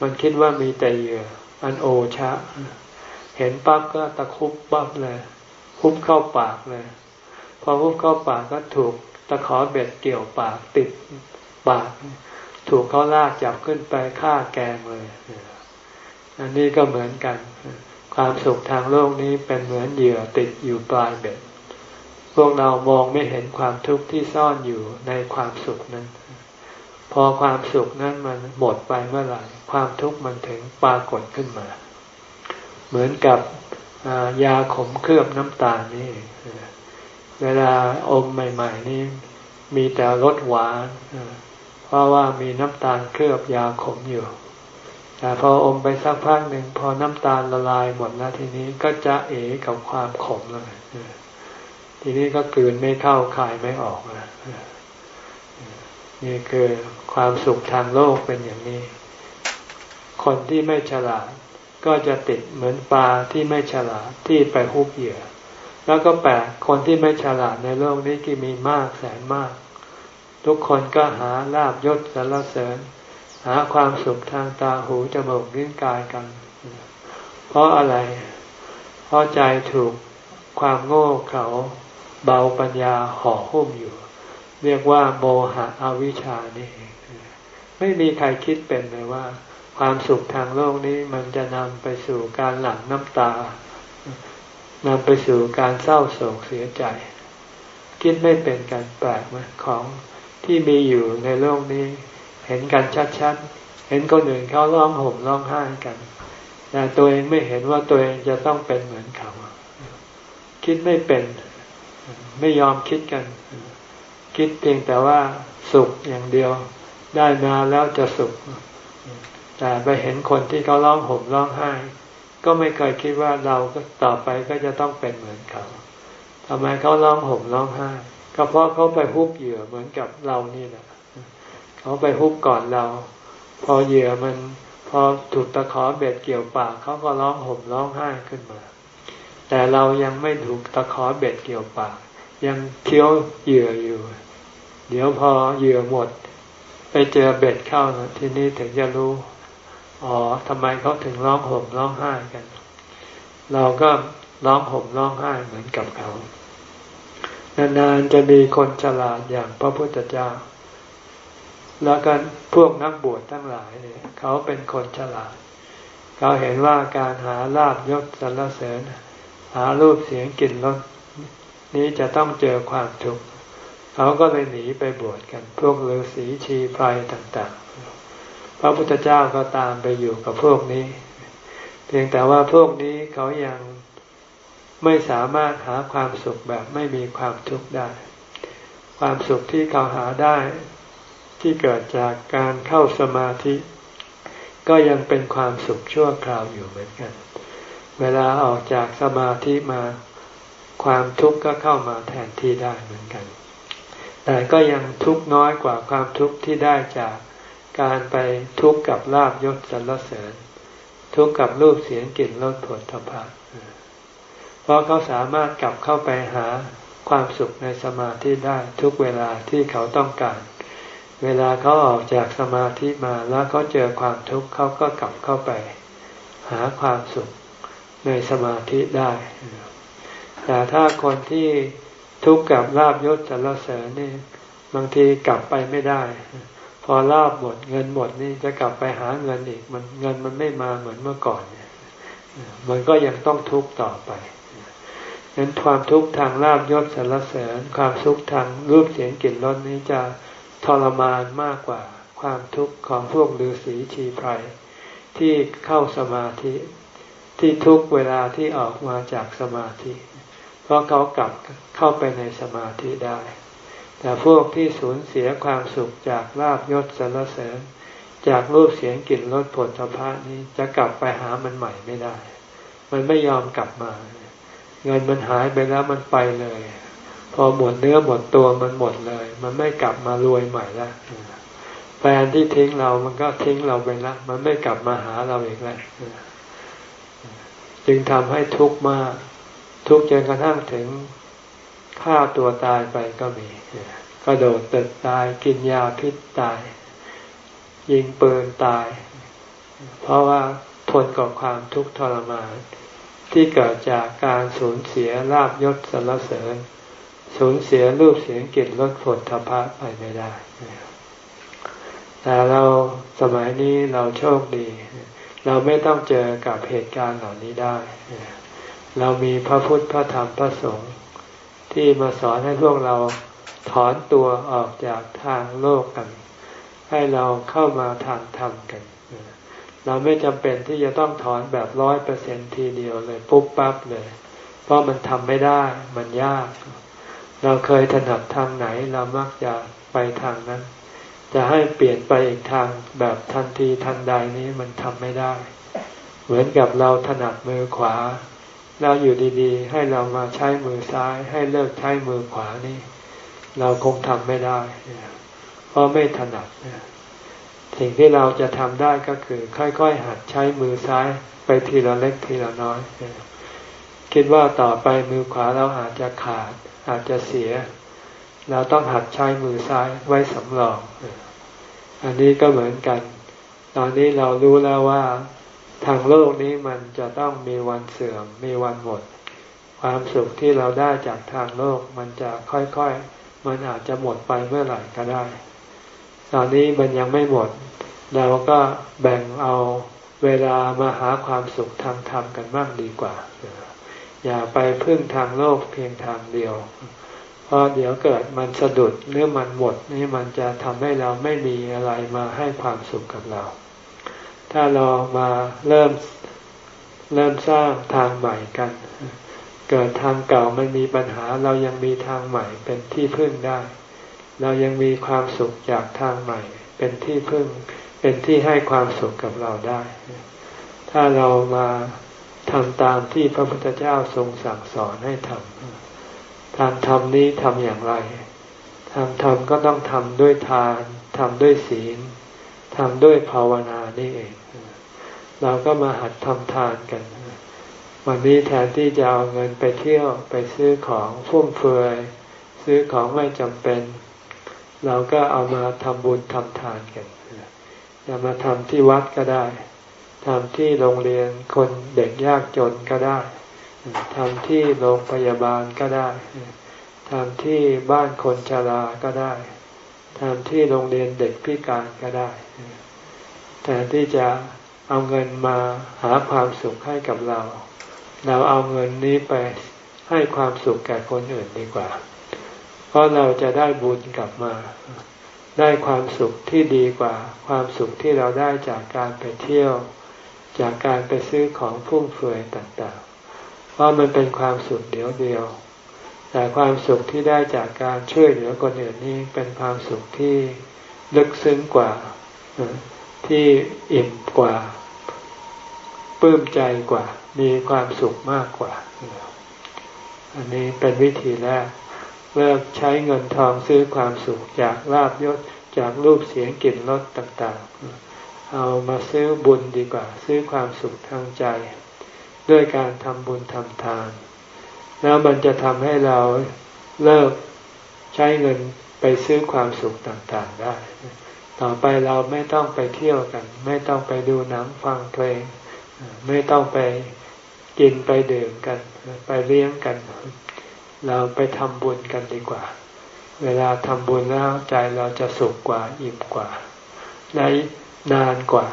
มันคิดว่ามีแต่เหยื่อ อันโอชะ เห็นปั๊บก็ตะคุบปั๊บเลยฮุบเข้าปากเลย พอฮุบเข้าปากก็ถูกตะขอเบ็ดเกี่ยวปากติดปาก ถูกเขาลากจับขึ้นไปฆ่าแกงเลย อันนี้ก็เหมือนกัน ความสุขทางโลกนี้เป็นเหมือนเหยื่อติดอยู่ปลายเบ็ด พวกเรามองไม่เห็นความทุกข์ที่ซ่อนอยู่ในความสุขนั้น พอความสุขนั้นมันหมดไปเมื่อไหร่ความทุกข์มันถึงปรากฏขึ้นมา เหมือนกับยาขมเคลือบน้ำตาลนี่เวลาอมใหม่ ๆ นี่มีแต่รสหวานเพราะว่ามีน้ำตาลเคลือบยาขมอยู่แต่พออมไปสักพักหนึ่งพอน้ำตาลละลายหมดแล้วทีนี้ก็จะเอกับความขมเลย ทีนี้ก็กลืนไม่เข้าคายไม่ออกนะนี่คือความสุขทางโลกเป็นอย่างนี้ คนที่ไม่ฉลาด ก็จะติดเหมือนปลาที่ไม่ฉลาดที่ไปฮุบเหยื่อ แล้วก็แปลกคนที่ไม่ฉลาดในโลกนี้ก็มีมากแสนมาก ทุกคนก็หาลาบยศสรรเสริญ หาความสุขทางตาหูจมูกลิ้นกายกัน เพราะอะไร เพราะใจถูกความโง่เขา เบาปัญญาห่อหุ้มอยู่ เรียกว่าโมหะอวิชานี่เองไม่มีใครคิดเป็นเลยว่า ความสุขทางโลกนี้มันจะนำไปสู่การหลั่งน้ำตานำไปสู่การเศร้าโศกเสียใจ คิดไม่เป็นการแปลกไหมของที่มีอยู่ในโลกนี้ เห็นกันชัดๆ เห็นคนอื่นเขาร้องห่มร้องไห้กัน แต่ตัวเองไม่เห็นว่าตัวเองจะต้องเป็นเหมือนเขา คิดไม่เป็น ไม่ยอมคิดกัน คิดเพียงแต่ว่าสุขอย่างเดียว ได้มาแล้วจะสุข แต่ไปเห็นคนที่เขาร้องห่มร้องไห้ ก็ไม่เคยคิดว่าเราก็ต่อไปก็จะต้องเป็นเหมือนเขาทำไมเขาร้องห่มร้องไห้ก็เพราะเขาไปฮุบเหยื่อเหมือนกับเรานี่แหละเขาไปฮุบก่อนเรา พอเหยื่อมันพอถูกตะขอเบ็ดเกี่ยวปากเขาก็ร้องห่มร้องไห้ขึ้นมา แต่เรายังไม่ถูกตะขอเบ็ดเกี่ยวปาก ยังเคี้ยวเหยื่ออยู่ เดี๋ยวพอเหยื่อหมด ไปเจอเบ็ดเข้านะทีนี้ถึงจะรู้อ๋อทำไมเขาถึงร้องห่มร้องไห้กัน เราก็ร้องห่มร้องไห้เหมือนกับเขา นานๆจะมีคนฉลาดอย่างพระพุทธเจ้า แล้วกันพวกนักบวชทั้งหลายเนี่ยเขาเป็นคนฉลาด เขาเห็นว่าการหาลาบยศสรรเสริญ หารูปเสียงกลิ่นรส นี้จะต้องเจอความทุกข์เขาก็เลยหนีไปบวชกัน พวกฤาษีชีไพรต่างๆ พระพุทธเจ้าก็ตามไปอยู่กับพวกนี้ เพียงแต่ว่าพวกนี้เขายังไม่สามารถหาความสุขแบบไม่มีความทุกข์ได้ ความสุขที่เขาหาได้ ที่เกิดจากการเข้าสมาธิ ก็ยังเป็นความสุขชั่วคราวอยู่เหมือนกัน เวลาออกจากสมาธิมา ความทุกข์ก็เข้ามาแทนที่ได้เหมือนกัน แต่ก็ยังทุกน้อยกว่าความทุกข์ที่ได้จากการไปทุกข์กับลาบยศสรรเสริญ ทุกข์กับรูปเสียงกลิ่นรสผลทพะเพราะเขาสามารถกลับเข้าไปหาความสุขในสมาธิได้ทุกเวลาที่เขาต้องการ เวลาเขาออกจากสมาธิมาแล้วเขาเจอความทุกข์เขาก็กลับเข้าไป หาความสุขในสมาธิได้ แต่ถ้าคนที่ทุกข์กับลาบยศสรรเสริญนี่บางทีกลับไปไม่ได้ พอลาบหมดเงินหมดนี่จะกลับไปหาเงินอีกมันเงินมันไม่มาเหมือนเมื่อก่อนมันก็ยังต้องทุกข์ต่อไปนั้นความทุกข์ทางลาบยศสรรเสริญ ความทุกข์ทางรูปเสียงกลิ่นรสนี้จะทรมานมากกว่า ความทุกข์ของพวกฤาษีชีไพรที่เข้าสมาธิที่ทุกเวลาที่ออกมาจากสมาธิ เพราะเขากลับเข้าไปในสมาธิได้ แต่พวกที่สูญเสียความสุขจากลาบยศสรรเสริญ จากรูปเสียงกลิ่นรสผลสะพานี้จะกลับไปหามันใหม่ไม่ได้ มันไม่ยอมกลับมา เงินมันหายไปแล้วมันไปเลย พอหมดเนื้อหมดตัวมันหมดเลย มันไม่กลับมารวยใหม่แล้วแฟนที่ทิ้งเรามันก็ทิ้งเราไปแล้วมันไม่กลับมาหาเราอีกแล้วจึงทำให้ทุกข์มาก ทุกจนกระทั่งถึงฆ่าตัวตายไปก็มีกระโดดตึกตายกินยาพิษตาย ยิงปืนตาย เพราะว่าทนกับความทุกข์ทรมาน ที่เกิดจากการสูญเสียลาบยศสรรเสริญ สูญเสียรูปเสียงกลิ่นรสผลทพะไปไม่ได้ แต่เราสมัยนี้เราโชคดี เราไม่ต้องเจอกับเหตุการณ์เหล่านี้ได้ เรามีพระพุทธพระธรรมพระสงฆ์ที่มาสอนให้พวกเราถอนตัวออกจากทางโลกกัน ให้เราเข้ามาทางธรรมกัน เราไม่จำเป็นที่จะต้องถอนแบบร้อยเปอร์เซ็นทีเดียวเลยปุ๊บปั๊บเลย เพราะมันทำไม่ได้มันยาก เราเคยถนัดทางไหนเรามักจะไปทางนั้น จะให้เปลี่ยนไปอีกทางแบบทันทีทันใดนี้มันทำไม่ได้ เหมือนกับเราถนัดมือขวา เราอยู่ดีๆ ให้เรามาใช้มือซ้าย ให้เลิกใช้มือขวานี่ เราคงทำไม่ได้เพราะไม่ถนัดสิ่งที่เราจะทำได้ก็คือ ค่อยๆ หัดใช้มือซ้ายไปทีละเล็กทีละน้อย คิดว่าต่อไปมือขวาเราอาจจะขาด อาจจะเสีย เราต้องหัดใช้มือซ้ายไว้สำรอง อันนี้ก็เหมือนกัน ตอนนี้เรารู้แล้วว่า ทางโลกนี้มันจะต้องมีวันเสื่อม มีวันหมด ความสุขที่เราได้จากทางโลกมันจะค่อยๆ มันอาจจะหมดไปเมื่อไหร่ก็ได้ ตอนนี้มันยังไม่หมด เราก็แบ่งเอาเวลามาหาความสุขทางธรรมกันมากดีกว่า อย่าไปพึ่งทางโลกเพียงทางเดียว เพราะเดี๋ยวเกิดมันสะดุดหรือมันหมดนี่มันจะทำให้เราไม่มีอะไรมาให้ความสุขกับเรา ถ้าเรามาเริ่มเริ่มสร้างทางใหม่กัน เกิดทางเก่ามันมีปัญหาเรายังมีทางใหม่เป็นที่พึ่งได้ เรายังมีความสุขจากทางใหม่ เป็นที่พึ่ง เป็นที่ให้ความสุขกับเราได้ ถ้าเรามาทำตามที่พระพุทธเจ้าทรงสั่งสอนให้ทำทางธรรมนี้ทำอย่างไรทางธรรมก็ต้องทำด้วยทานทำด้วยศีลทำด้วยภาวนานี่เอง เราก็มาหัดทำทานกัน วันนี้แทนที่จะเอาเงินไปเที่ยวไปซื้อของฟุ่มเฟือยซื้อของไม่จำเป็น เราก็เอามาทำบุญทำทานกันจะมาทำที่วัดก็ได้ทำที่โรงเรียนคนเด็กยากจนก็ได้ทำที่โรงพยาบาลก็ได้ทำที่บ้านคนชราก็ได้ทำที่โรงเรียนเด็กพิการก็ได้แทนที่จะ เอาเงินมาหาความสุขให้กับเรา เราเอาเงินนี้ไปให้ความสุขแก่คนอื่นดีกว่า เพราะเราจะได้บุญกลับมา ได้ความสุขที่ดีกว่า ความสุขที่เราได้จากการไปเที่ยว จากการไปซื้อของฟุ่มเฟือยต่างๆ เพราะมันเป็นความสุขเดียวเดียว แต่ความสุขที่ได้จากการช่วยเหลือคนอื่นนี้เป็นความสุขที่ลึกซึ้งกว่า ที่อิ่มกว่าปลื้มใจกว่า มีความสุขมากกว่า อันนี้เป็นวิธีแรกเลิกใช้เงินทองซื้อความสุขจากลาบยศจากรูปเสียงกลิ่นรสต่างๆ เอามาซื้อบุญดีกว่า ซื้อความสุขทางใจ ด้วยการทำบุญทำทาน แล้วมันจะทำให้เราเลิกใช้เงินไปซื้อความสุขต่างๆได้ ต่อไปเราไม่ต้องไปเที่ยวกัน ไม่ต้องไปดูหนังฟังเพลง ไม่ต้องไปกินไปดื่มกัน ไปเลี้ยงกัน เราไปทำบุญกันดีกว่า เวลาทำบุญแล้วใจเราจะสุขกว่าอิ่มกว่าได้นานกว่า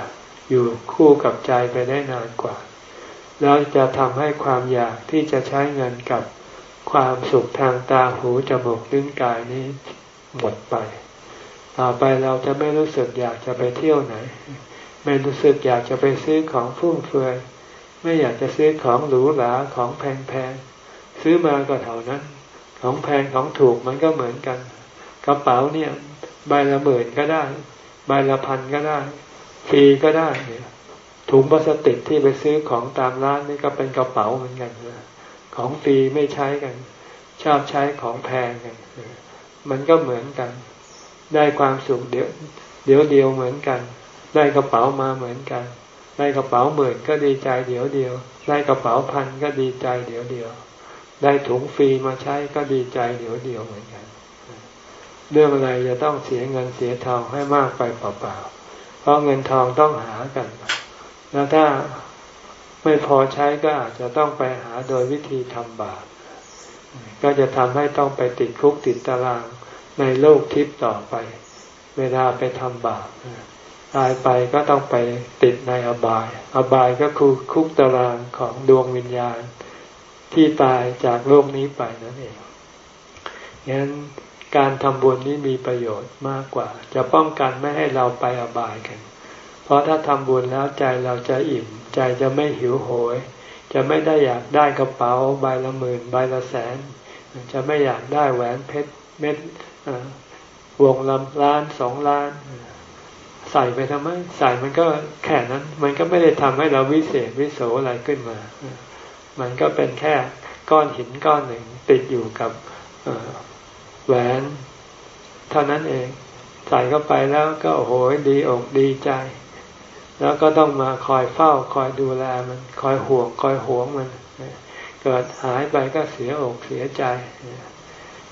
อยู่คู่กับใจไปได้นานกว่า แล้วจะทำให้ความอยากที่จะใช้เงินกับความสุขทางตาหูจมูกลิ้นกายนี้หมดไป ต่อไปเราจะไม่รู้สึกอยากจะไปเที่ยวไหน ไม่รู้สึกอยากจะไปซื้อของฟุ่มเฟือยไม่อยากจะซื้อของหรูหราของแพงๆซื้อมาก็เท่านั้น ของแพงของถูกมันก็เหมือนกัน กระเป๋าเนี่ยใบละหมื่นก็ได้ใบละพันก็ได้ฟรีก็ได้เนี่ยถุงพลาสติกที่ไปซื้อของตามร้านนี่ก็เป็นกระเป๋าเหมือนกันของฟรีไม่ใช้กัน ชอบใช้ของแพงกัน มันก็เหมือนกัน ได้ความสุขเดี๋ยวเดี๋ยวเดียวเหมือนกัน ได้กระเป๋ามาเหมือนกัน ได้กระเป๋าหมื่นก็ดีใจเดี๋ยวเดียว ได้กระเป๋าพันก็ดีใจเดี๋ยวเดียว ได้ถุงฟรีมาใช้ก็ดีใจเดี๋ยวเดียวเหมือนกัน เรื่องอะไรจะต้องเสียเงินเสียทองให้มากไปเปล่าๆ เพราะเงินทองต้องหากัน แล้วถ้าไม่พอใช้ก็อาจจะต้องไปหาโดยวิธีทำบาปก็จะทำให้ต้องไปติดคุกติดตาราง ในโลกทิพย์ต่อไป เวลาไปทำบาปตายไปก็ต้องไปติดในอบาย อบายก็คือคุกตารางของดวงวิญญาณ ที่ตายจากโลกนี้ไปนั่นเองงั้นการทำบุญนี้มีประโยชน์มากกว่า จะป้องกันไม่ให้เราไปอบายกัน เพราะถ้าทำบุญแล้วใจเราจะอิ่ม ใจจะไม่หิวโหย จะไม่ได้อยากได้กระเป๋าใบละหมื่นใบละแสน จะไม่อยากได้แหวนเพชรเม็ด วงลำล้านสองล้าน ใส่ไปทำไม ใส่มันก็แค่นั้น มันก็ไม่ได้ทำให้เราวิเศษวิโสอะไรขึ้นมา มันก็เป็นแค่ก้อนหินก้อนหนึ่งติดอยู่กับแหวน เท่านั้นเอง ใส่เข้าไปแล้วก็โอ้โหดีอกดีใจ แล้วก็ต้องมาคอยเฝ้า คอยดูแลมัน คอยห่วง คอยหวงมัน เกิดหายไปก็เสียอกเสียใจ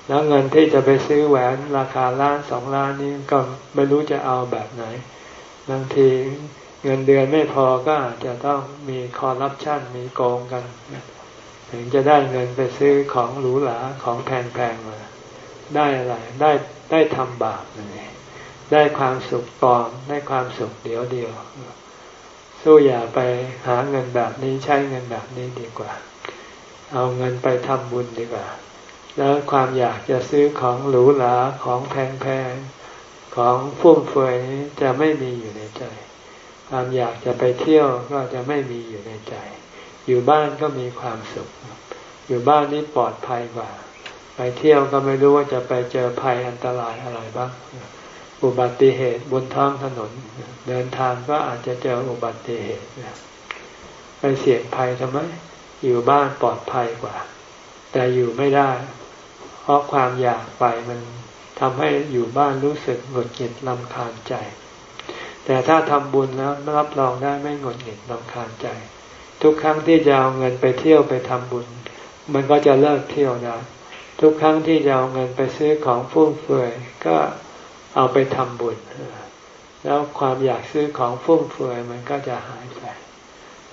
แล้วเงินที่จะไปซื้อแหวนราคาล้านสองล้านนี้ก็ไม่รู้จะเอาแบบไหน บางทีเงินเดือนไม่พอก็อาจจะต้องมีคอร์รัปชันมีโกงกัน ถึงจะได้เงินไปซื้อของหรูหราของแพงๆมา ได้อะไร ได้ได้ทำบาปเลยได้ความสุขปลอมได้ความสุขเดียวเดียวสู้อย่าไปหาเงินแบบนี้ใช้เงินแบบนี้ดีกว่า เอาเงินไปทำบุญดีกว่า แล้วความอยากจะซื้อของหรูหราของแพงๆของฟุ่มเฟือยจะไม่มีอยู่ในใจ ความอยากจะไปเที่ยวก็จะไม่มีอยู่ในใจ อยู่บ้านก็มีความสุข อยู่บ้านนี้ปลอดภัยกว่า ไปเที่ยวก็ไม่รู้ว่าจะไปเจอภัยอันตรายอะไรบ้างอุบัติเหตุบนท้องถนน เดินทางก็อาจจะเจออุบัติเหตุไปเสี่ยงภัยทำไม อยู่บ้านปลอดภัยกว่า แต่อยู่ไม่ได้ ราะความอยากไปมันทำให้อยู่บ้านรู้สึกหงุดหงิดลำคาญใจ แต่ถ้าทำบุญแล้วรับรองได้ไม่หงุดหงิดลำคาญใจ ทุกครั้งที่จะเอาเงินไปเที่ยวไปทำบุญ มันก็จะเลิกเที่ยวได้ทุกครั้งที่จะเอาเงินไปซื้อของฟุ่มเฟือยก็เอาไปทำบุญ แล้วความอยากซื้อของฟุ่มเฟือยมันก็จะหายไป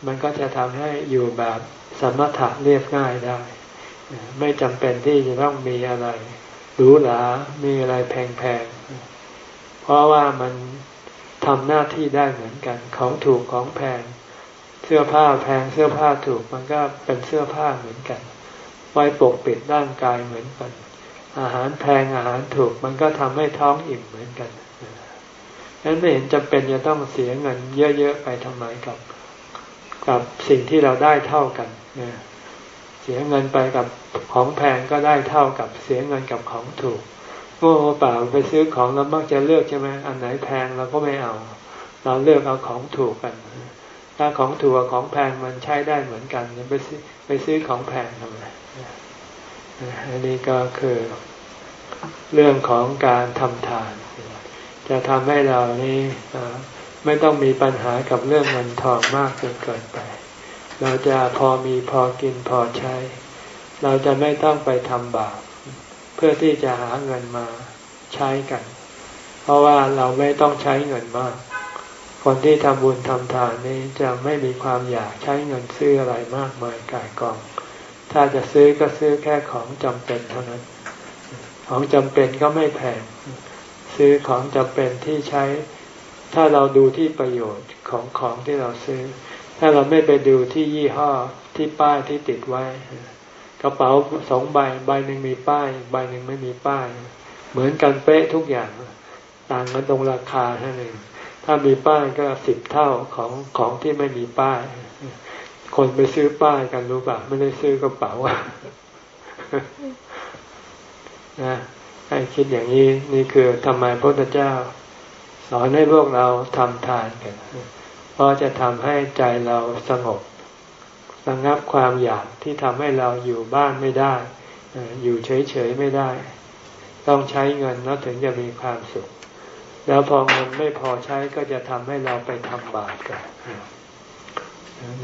มันก็จะทำให้อยู่แบบสมถะเรียบง่ายได้ ไม่จำเป็นที่จะต้องมีอะไรหรูหรา มีอะไรแพงๆ เพราะว่ามันทำหน้าที่ได้เหมือนกัน ของถูกของแพง เสื้อผ้าแพง เสื้อผ้าถูกมันก็เป็นเสื้อผ้าเหมือนกัน ไว้ปกปิดร่างกายเหมือนกัน อาหารแพงอาหารถูกมันก็ทำให้ท้องอิ่มเหมือนกันนั้นไม่เห็นจำเป็นจะต้องเสียเงินเยอะๆไปทำไมกับ กับสิ่งที่เราได้เท่ากันนะ เสียเงินไปกับของแพงก็ได้เท่ากับเสียเงินกับของถูกโง่เปล่าไปซื้อของเรามักจะเลือกใช่ไหมอันไหนแพงเราก็ไม่เอา เราเลือกเอาของถูกกัน ถ้าของถูกกับของแพงมันใช้ได้เหมือนกันไปซื้อไปซื้อของแพงทำไมอันนี้ก็คือเรื่องของการทำทาน จะทำให้เรานี้ไม่ต้องมีปัญหากับเรื่องเงินทองมากจนเกินไป เราจะพอมีพอกินพอใช้ เราจะไม่ต้องไปทำบาปเพื่อที่จะหาเงินมาใช้กัน เพราะว่าเราไม่ต้องใช้เงินมาก คนที่ทำบุญทำทานนี้จะไม่มีความอยากใช้เงินซื้ออะไรมากมายกายกอง ถ้าจะซื้อก็ซื้อแค่ของจำเป็นเท่านั้น ของจำเป็นก็ไม่แพง ซื้อของจำเป็นที่ใช้ ถ้าเราดูที่ประโยชน์ของของที่เราซื้อ ถ้าเราไม่ไปดูที่ยี่ห้อที่ป้ายที่ติดไว้ กระเป๋าสองใบใบหนึ่งมีป้าย ใบหนึ่งไม่มีป้าย เหมือนกันเป๊ะทุกอย่าง ต่างกันตรงราคาเท่านั้นถ้ามีป้ายก็สิบเท่าของของที่ไม่มีป้าย คนไปซื้อป้ายกันรู้ป่ะไม่ได้ซื้อกระเป๋านะให้คิดอย่างนี้นี่คือทำไมพระพุทธเจ้า สอนให้พวกเราทำทานกัน เพราะจะทำให้ใจเราสงบระงับความอยากที่ทำให้เราอยู่บ้านไม่ได้ อยู่เฉยๆไม่ได้ ต้องใช้เงินแล้วถึงจะมีความสุข แล้วพอเงินไม่พอใช้ก็จะทำให้เราไปทำบาปกัน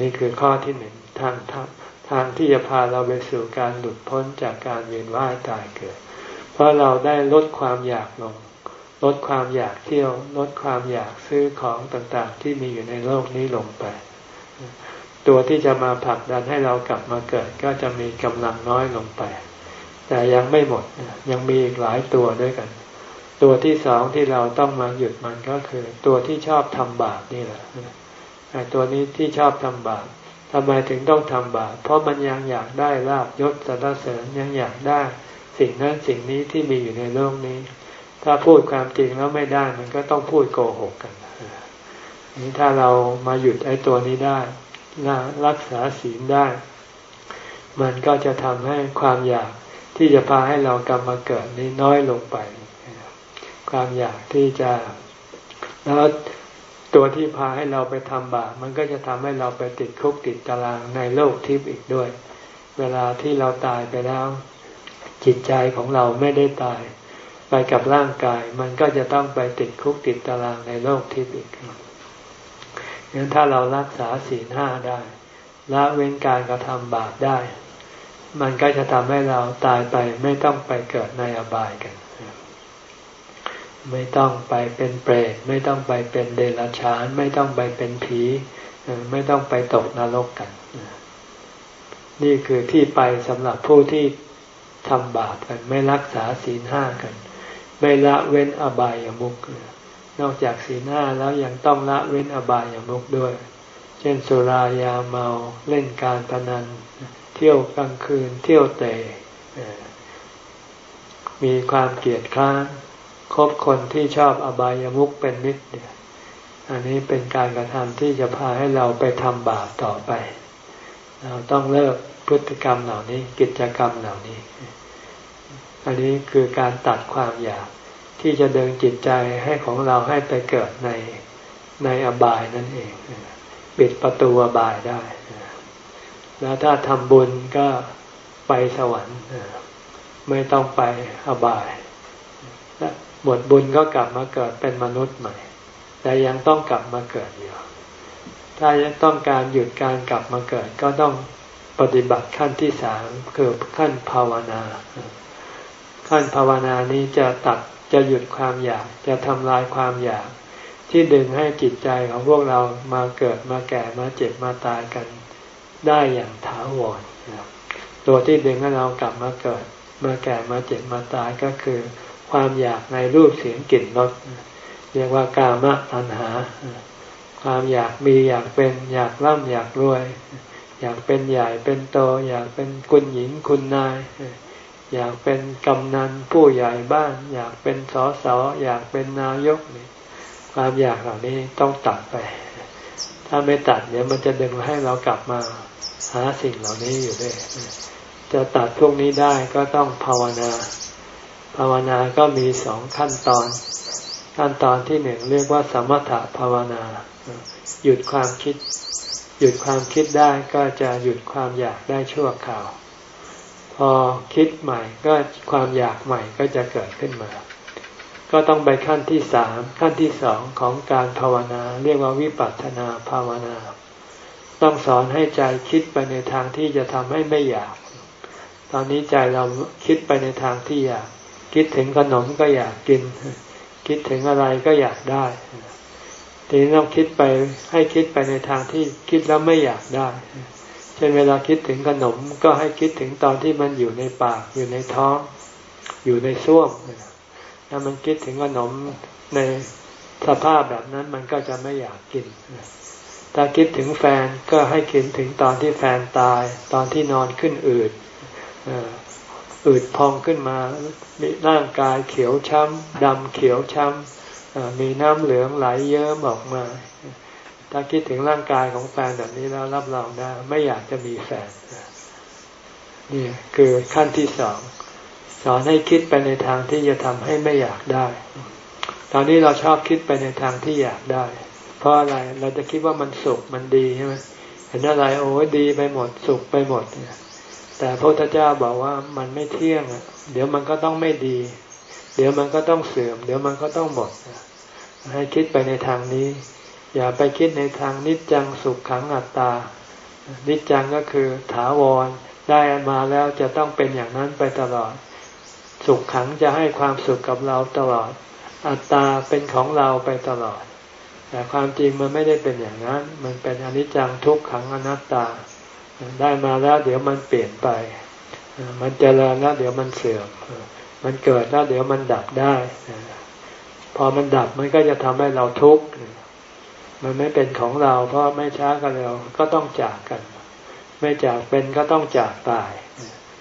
นี่คือข้อที่หนึ่งทางทางทางที่จะพาเราไปสู่การหลุดพ้นจากการเวียนว่ายตายเกิด เพราะเราได้ลดความอยากลง ลดความอยากเที่ยว ลดความอยากซื้อของต่างๆ ที่มีอยู่ในโลกนี้ลงไป ตัวที่จะมาผลักดันให้เรากลับมาเกิด ก็จะมีกำลังน้อยลงไป แต่ยังไม่หมดยังมีอีกหลายตัวด้วยกัน ตัวที่สองที่เราต้องมาหยุดมันก็คือ ตัวที่ชอบทำบาปนี่แหละไอ้ตัวนี้ที่ชอบทำบาปทำไมถึงต้องทำบาป เพราะมันยังอยากได้ลาบยศสรรเสริญยังอยากได้ สิ่งนั้นสิ่งนี้ที่มีอยู่ในโลกนี้ ถ้าพูดความจริงแล้วไม่ได้ มันก็ต้องพูดโกหกกันนี่ถ้าเรามาหยุดไอ้ตัวนี้ได้รักษาศีลได้ มันก็จะทำให้ความอยากที่จะพาให้เรากลับมาเกิดนี้น้อยลงไป ความอยากที่จะ แล้วตัวที่พาให้เราไปทำบาปมันก็จะทำให้เราไปติดคุกติดตารางในโลกทิพย์อีกด้วย เวลาที่เราตายไปแล้ว จิตใจของเราไม่ได้ตาย ไปกับร่างกาย มันก็จะต้องไปติดคุกติดตารางในโลกทิพย์อีกงั้นถ้าเรารักษาศีลห้าได้ละเว้นการกระทำบาปได้ มันก็จะทำให้เราตายไปไม่ต้องไปเกิดในอบายกัน ไม่ต้องไปเป็นเปรตไม่ต้องไปเป็นเดรัจฉาน ไม่ต้องไปเป็นผี ไม่ต้องไปตกนรกกัน นี่คือที่ไปสำหรับผู้ที่ทำบาปกัน ไม่รักษาศีลห้ากัน ไม่ละเว้นอบายามุกนอกจากศีลห้าแล้วยังต้องละเว้นอบายามุกด้วย เช่นสุรายาเมาเล่นการพนัน เที่ยวกลางคืน เที่ยวเตะมีความเกลียดคร้านคบคนที่ชอบอบายามุกเป็นมิตรเนี่ยอันนี้เป็นการกระทำที่จะพาให้เราไปทำบาปต่อไป เราต้องเลิกพฤติกรรมเหล่านี้ กิจกรรมเหล่านี้ อันนี้คือการตัดความอยากที่จะเดินจิตใจให้ของเราให้ไปเกิดในในอบายนั่นเองปิดประตูอบายได้ แล้วถ้าทำบุญก็ไปสวรรค์ไม่ต้องไปอบายหมดบุญก็กลับมาเกิดเป็นมนุษย์ใหม่ แต่ยังต้องกลับมาเกิดอยู่ ถ้าต้องการหยุดการกลับมาเกิดก็ต้องปฏิบัติขั้นที่สามคือขั้นภาวนา ขั้นภาวนานี้จะตัดจะหยุดความอยากจะทำลายความอยาก ที่ดึงให้จิตใจของพวกเรามาเกิดมาแก่มาเจ็บมาตายกัน ได้อย่างถาวรตัวที่ดึงให้เรากลับมาเกิด มาแก่มาเจ็บมาตายก็คือ ความอยากในรูปเสียงกลิ่นรสเรียกว่ากามตัณหา ความอยากมีอยากเป็นอยากร่ำอยากรวย อยากเป็นใหญ่เป็นโต อยากเป็นคุณหญิงคุณนาย อยากเป็นกำนันผู้ใหญ่บ้าน อยากเป็นสอสอยากเป็นนายกนี่ความอยากเหล่านี้ต้องตัดไป ถ้าไม่ตัดเดี๋ยวมันจะดึงให้เรากลับมาหาสิ่งเหล่านี้อยู่ด้วยจะตัดพวกนี้ได้ก็ต้องภาวนา ภาวนาก็มีสองขั้นตอน ขั้นตอนที่หนึ่งเรียกว่าสมถะภาวนา หยุดความคิด หยุดความคิดได้ก็จะหยุดความอยากได้ชั่วคราว พอคิดใหม่ก็ความอยากใหม่ก็จะเกิดขึ้นมา ก็ต้องไปขั้นที่สามขั้นที่สองของการภาวนา เรียกว่าวิปัสสนาภาวนา ต้องสอนให้ใจคิดไปในทางที่จะทำให้ไม่อยาก ตอนนี้ใจเราคิดไปในทางที่อยาก คิดถึงขนมก็อยากกิน คิดถึงอะไรก็อยากได้ทีนี้ต้องคิดไปให้คิดไปในทางที่คิดแล้วไม่อยากได้ เช่นเวลาคิดถึงขนมก็ให้คิดถึงตอนที่มันอยู่ในปากอยู่ในท้อง อยู่ในส้วมถ้ามันคิดถึงขนมในสภาพแบบนั้นมันก็จะไม่อยากกิน ถ้าคิดถึงแฟนก็ให้คิดถึงตอนที่แฟนตาย ตอนที่นอนขึ้นอืดอืดพองขึ้นมา มีร่างกายเขียวช้ำดำเขียวช้ำมีน้ำเหลืองไหลเยิ้มออกมา ถ้าคิดถึงร่างกายของแฟนแบบนี้แล้วรับรองได้ไม่อยากจะมีแฟนนี่คือขั้นที่สองสอนให้คิดไปในทางที่จะทำให้ไม่อยากได้ ตอนนี้เราชอบคิดไปในทางที่อยากได้ เพราะอะไรเราจะคิดว่ามันสุขมันดีใช่ไหมเห็นอะไรโอ้ดีไปหมดสุขไปหมดแต่พระพุทธเจ้าบอกว่ามันไม่เที่ยงเดี๋ยวมันก็ต้องไม่ดี เดี๋ยวมันก็ต้องเสื่อม เดี๋ยวมันก็ต้องหมดให้คิดไปในทางนี้ อย่าไปคิดในทางนิจจังสุขขังอัตตา นิจจังก็คือถาวรได้มาแล้วจะต้องเป็นอย่างนั้นไปตลอด สุขขังจะให้ความสุขกับเราตลอด อัตตาเป็นของเราไปตลอด แต่ความจริงมันไม่ได้เป็นอย่างนั้น มันเป็นอนิจจังทุกขังอนัตตา ได้มาแล้วเดี๋ยวมันเปลี่ยนไป มันเจริญแล้วเดี๋ยวมันเสื่อม มันเกิดแล้วเดี๋ยวมันดับได้ พอมันดับมันก็จะทำให้เราทุกข์ มันไม่เป็นของเราเพราะไม่ช้าก็เร็วก็ต้องจากกัน ไม่จากเป็นก็ต้องจากตาย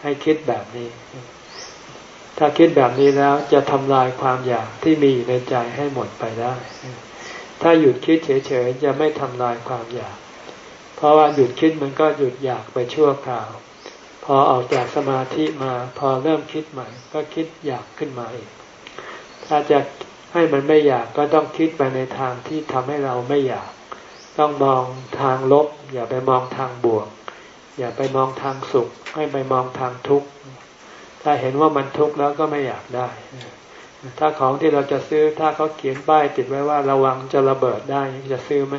ให้คิดแบบนี้ ถ้าคิดแบบนี้แล้วจะทำลายความอยากที่มีในใจให้หมดไปได้ ถ้าหยุดคิดเฉยๆจะไม่ทำลายความอยาก เพราะว่าหยุดคิดมันก็หยุดอยากไปชั่วคราว พอออกจากสมาธิมา พอเริ่มคิดใหม่ ก็คิดอยากขึ้นมาอีก ถ้าจะ ให้มันไม่อยากก็ต้องคิดไปในทางที่ทำให้เราไม่อยาก ต้องมองทางลบ อย่าไปมองทางบวก อย่าไปมองทางสุข ให้ไปมองทางทุกข์ถ้าเห็นว่ามันทุกข์แล้วก็ไม่อยากได้ ถ้าของที่เราจะซื้อถ้าเขาเขียนป้ายติดไว้ว่าระวังจะระเบิดได้จะซื้อไหม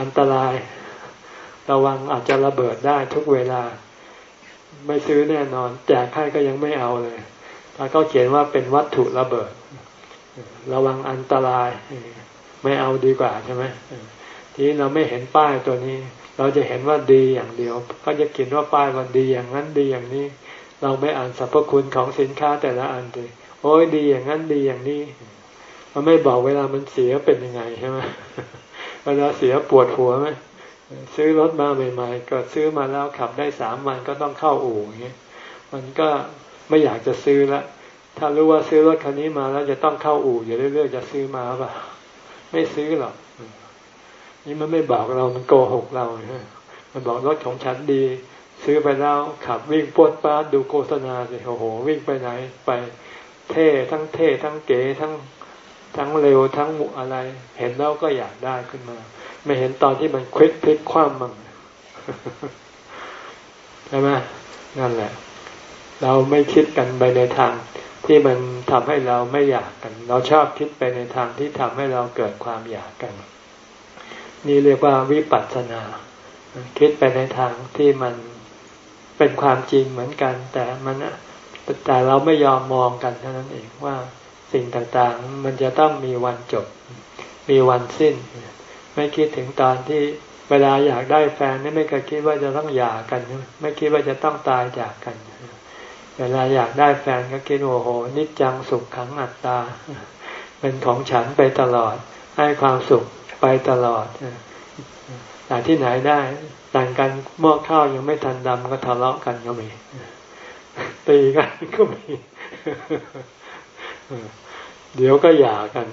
อันตราย ระวังอาจจะระเบิดได้ทุกเวลา ไม่ซื้อแน่นอน แจกให้ก็ยังไม่เอาเลยถ้าเขาเขียนว่าเป็นวัตถุระเบิด ระวังอันตราย ไม่เอาดีกว่าใช่ไหมทีนี้เราไม่เห็นป้ายตัวนี้ เราจะเห็นว่าดีอย่างเดียว ก็จะเขียนว่าป้ายว่าดีอย่างนั้นดีอย่างนี้ เราไม่อ่านสรรพคุณของสินค้าแต่ละอันเลยโอ้ยดีอย่างนั้นดีอย่างนี้ มันไม่บอกเวลามันเสียเป็นยังไงใช่ไหมเวลาเสียปวดหัวไหมซื้อรถมาใหม่ๆก็ซื้อมาแล้วขับได้สามวันก็ต้องเข้าอู่อย่างเงี้ยมันก็ไม่อยากจะซื้อละ ถ้ารู้ว่าซื้อรถคันนี้มาแล้วจะต้องเข้าอู่อยู่เรื่อยๆจะซื้อมาป่ะ ไม่ซื้อหรอกนี่มันไม่บอกเรา มันโกหกเรามันบอกรถของฉันดี ซื้อไปแล้วขับวิ่งปวดป้าดูโฆษณาสิโอ้โห วิ่งไปไหน ไปเท่ทั้งเท่ทั้งเก๋ทั้งทั้งเร็วทั้งหมุอะไร เห็นแล้วก็อยากได้ขึ้นมา ไม่เห็นตอนที่มันควิกพลิกคว่ำมั่งใช่ไหมนั่นแหละ เราไม่คิดกันไปในทาง ที่มันทำให้เราไม่อยากกัน เราชอบคิดไปในทางที่ทำให้เราเกิดความอยากกัน นี่เรียกว่าวิปัสสนา คิดไปในทางที่มันเป็นความจริงเหมือนกัน แต่มันแต่เราไม่ยอมมองกันเท่านั้นเองว่าสิ่งต่างๆ มันจะต้องมีวันจบ มีวันสิ้น ไม่คิดถึงตอนที่เวลาอยากได้แฟนนี่ไม่เคยคิดว่าจะต้องหย่ากัน ไม่คิดว่าจะต้องตายจากกัน เวลาอยากได้แฟนก็คิดโอ้โห นิจจังสุขขังอัตตา เป็นของฉันไปตลอด ให้ความสุขไปตลอดแต่ที่ไหนได้ต่างกันหม้อข้าวยังไม่ทันดำก็ทะเลาะกันก็มีตีกันก็มีเดี๋ยวก็หย่ากัน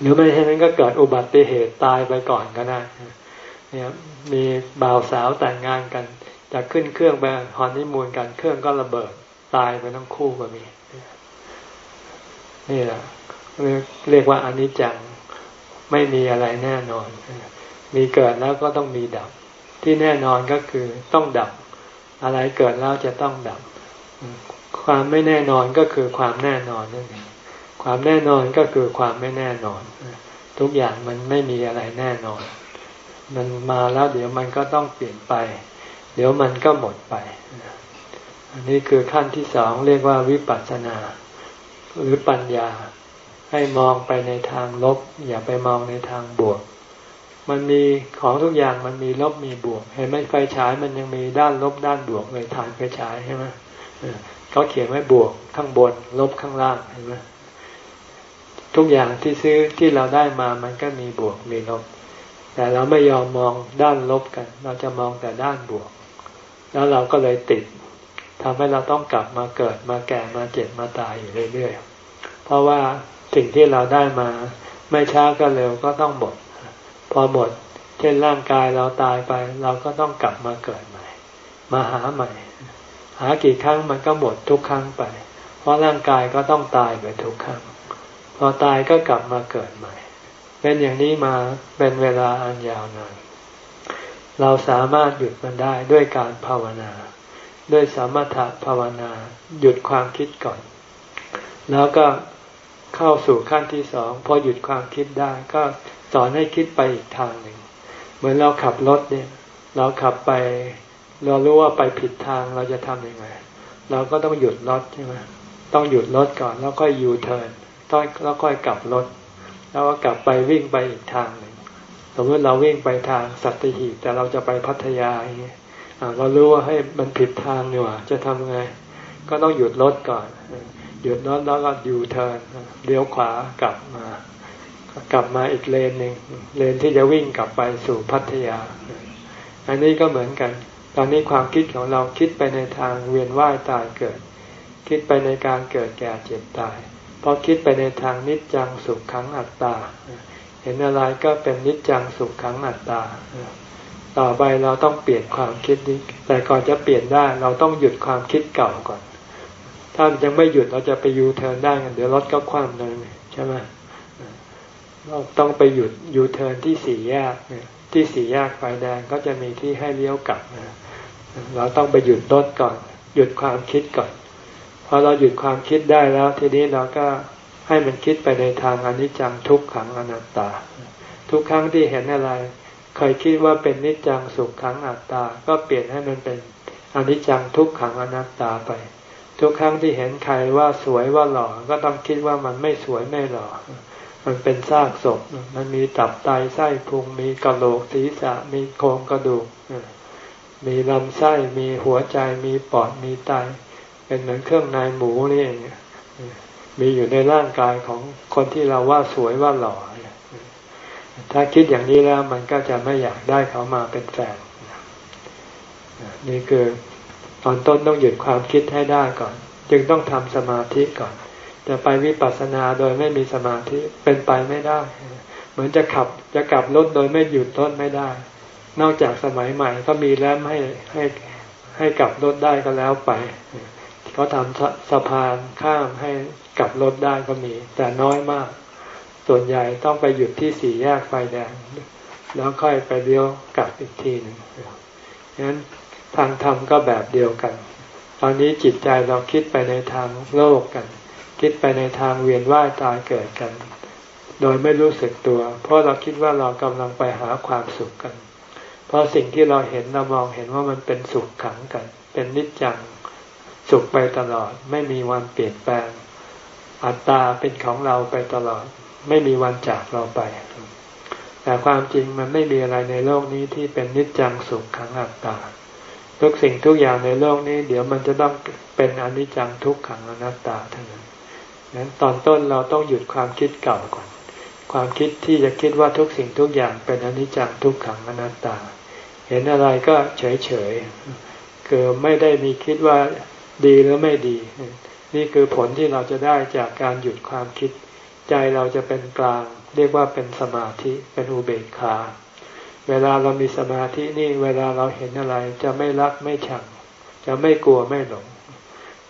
หรือไม่เช่นนั้นก็เกิดอุบัติเหตุตายไปก่อนก็ได้เนี่ยมีบ่าวสาวแต่งงานกัน จะขึ้นเครื่องไปฮอนนีมูลกันเครื่องก็ระเบิดตายไปทั้งคู่ก็มีนี่แหละเรียกว่าอนิจจังไม่มีอะไรแน่นอน มีเกิดแล้วก็ต้องมีดับ ที่แน่นอนก็คือต้องดับ อะไรเกิดแล้วจะต้องดับ ความไม่แน่นอนก็คือความแน่นอนนั่นเองความแน่นอนก็คือความไม่แน่นอน ทุกอย่างมันไม่มีอะไรแน่นอน มันมาแล้วเดี๋ยวมันก็ต้องเปลี่ยนไป เดี๋ยวมันก็หมดไป อันนี้คือขั้นที่สองเรียกว่าวิปัสสนา หรือปัญญา ให้มองไปในทางลบ อย่าไปมองในทางบวก มันมีของทุกอย่างมันมีลบมีบวก เห็นไหมไฟฉายมันยังมีด้านลบด้านบวกเลยทานไฟฉายใช่ไหมเขาเขียนไว้บวกข้างบน ลบข้างล่างเห็นไหมทุกอย่างที่ซื้อที่เราได้มามันก็มีบวกมีลบ แต่เราไม่ยอมมองด้านลบกัน เราจะมองแต่ด้านบวก แล้วเราก็เลยติดทำให้เราต้องกลับมาเกิดมาแก่มาเจ็บมาตายอยู่เรื่อยๆ เพราะว่าสิ่งที่เราได้มา ไม่ช้าก็เร็วก็ต้องหมด พอหมด เช่นร่างกายเราตายไป เราก็ต้องกลับมาเกิดใหม่ มาหาใหม่ หากี่ครั้งมันก็หมดทุกครั้งไป เพราะร่างกายก็ต้องตายไปทุกครั้ง พอตายก็กลับมาเกิดใหม่ เป็นอย่างนี้มาเป็นเวลาอันยาวนาน เราสามารถหยุดมันได้ด้วยการภาวนา ด้วยสมถะภาวนา หยุดความคิดก่อน แล้วก็เข้าสู่ขั้นที่สองพอหยุดความคิดได้ก็สอนให้คิดไปอีกทางหนึ่ง เหมือนเราขับรถเนี่ย เราขับไป เรารู้ว่าไปผิดทางเราจะทำยังไง เราก็ต้องหยุดรถใช่ไหมต้องหยุดรถก่อนแล้วก็ยูเทิร์นต้องแล้วค่อยกลับรถ แล้วก็กลับไปวิ่งไปอีกทางหนึ่ง สมมติเราวิ่งไปทางสัตหีบแต่เราจะไปพัทยาอย่างเงี้ยเรารู้ว่าให้มันผิดทางนี่ว่าจะทำไง ก็ต้องหยุดรถก่อน หยุดรถแล้วก็ยูเทิร์นเลี้ยวขวากลับมากลับมาอีกเลนหนึ่งเลนที่จะวิ่งกลับไปสู่พัทยา อันนี้ก็เหมือนกัน ตอนนี้ความคิดของเราคิดไปในทางเวียนว่ายตายเกิด คิดไปในการเกิดแก่เจ็บตายพอคิดไปในทางนิจจังสุขขังอัตตา เห็นอะไรก็เป็นนิจจังสุขขังอัตตา ต่อไปเราต้องเปลี่ยนความคิดนี้ แต่ก่อนจะเปลี่ยนได้เราต้องหยุดความคิดเก่าก่อน ถ้ายังไม่หยุดเราจะไปยูเทิร์นได้กันเดี๋ยวรถก็คว่ำเลยใช่ไหมเราต้องไปหยุดยูเทิร์นที่สี่แยกที่สี่แยกไฟแดงก็จะมีที่ให้เลี้ยวกลับเราต้องไปหยุดรถก่อน หยุดความคิดก่อนพอเราหยุดความคิดได้แล้ว ทีนี้เราก็ ให้มันคิดไปในทางอนิจจังทุกขังอนัตตา ทุกครั้งที่เห็นอะไร เคยคิดว่าเป็นนิจจังสุขขังอัตตา ก็เปลี่ยนให้มันเป็นอนิจจังทุกขังอนัตตาไป ทุกครั้งที่เห็นใครว่าสวยว่าหล่อ ก็ต้องคิดว่ามันไม่สวยไม่หล่อ มันเป็นซากศพ มันมีตับไตไส้พุง มีกระโหลกศีรษะ มีโครงกระดูก มีลำไส้ มีหัวใจ มีปอด มีไต เป็นเหมือนเครื่องในหมูนี่เอง มีอยู่ในร่างกายของคนที่เราว่าสวยว่าหล่อถ้าคิดอย่างนี้แล้วมันก็จะไม่อยากได้เขามาเป็นแฟนนี่คือตอนต้นต้องหยุดความคิดให้ได้ก่อน จึงต้องทำสมาธิก่อน จะไปวิปัสสนาโดยไม่มีสมาธิเป็นไปไม่ได้ เหมือนจะขับจะกลับรถโดยไม่หยุดรถไม่ได้ นอกจากสมัยใหม่ก็มีแล้วให้ให้ให้กลับรถได้ก็แล้วไปเขาทำสะพานข้ามให้ กลับรถได้ก็มี แต่น้อยมาก ส่วนใหญ่ต้องไปหยุดที่สี่แยกไฟแดง แล้วค่อยไปเลี้ยวกลับอีกทีหนึ่งฉะนั้นทางธรรมก็แบบเดียวกัน ตอนนี้จิตใจเราคิดไปในทางโลกกัน คิดไปในทางเวียนว่ายตายเกิดกัน โดยไม่รู้สึกตัว เพราะเราคิดว่าเรากำลังไปหาความสุขกัน เพราะสิ่งที่เราเห็นเรามองเห็นว่ามันเป็นสุขขังกัน เป็นนิจจังสุขไปตลอดไม่มีวันเปลี่ยนแปลง อัตตาเป็นของเราไปตลอด ไม่มีวันจากเราไป แต่ความจริงมันไม่มีอะไรในโลกนี้ที่เป็นนิจจังสุขขังอัตตา ทุกสิ่งทุกอย่างในโลกนี้ เดี๋ยวมันจะต้องเป็นอนิจจังทุกขังอนัตตาเทั้งนั้นนั้นตอนต้นเราต้องหยุดความคิดเก่าก่อน ความคิดที่จะคิดว่าทุกสิ่งทุกอย่างเป็นอนิจจังทุกขังอนัตตา เห็นอะไรก็เฉยเฉยคือไม่ได้มีคิดว่าดีหรือไม่ดี นี่คือผลที่เราจะได้จากการหยุดความคิด ใจเราจะเป็นกลาง เรียกว่าเป็นสมาธิเป็นอุเบกขา เวลาเรามีสมาธินี่เวลาเราเห็นอะไรจะไม่รักไม่ชัง จะไม่กลัวไม่หลง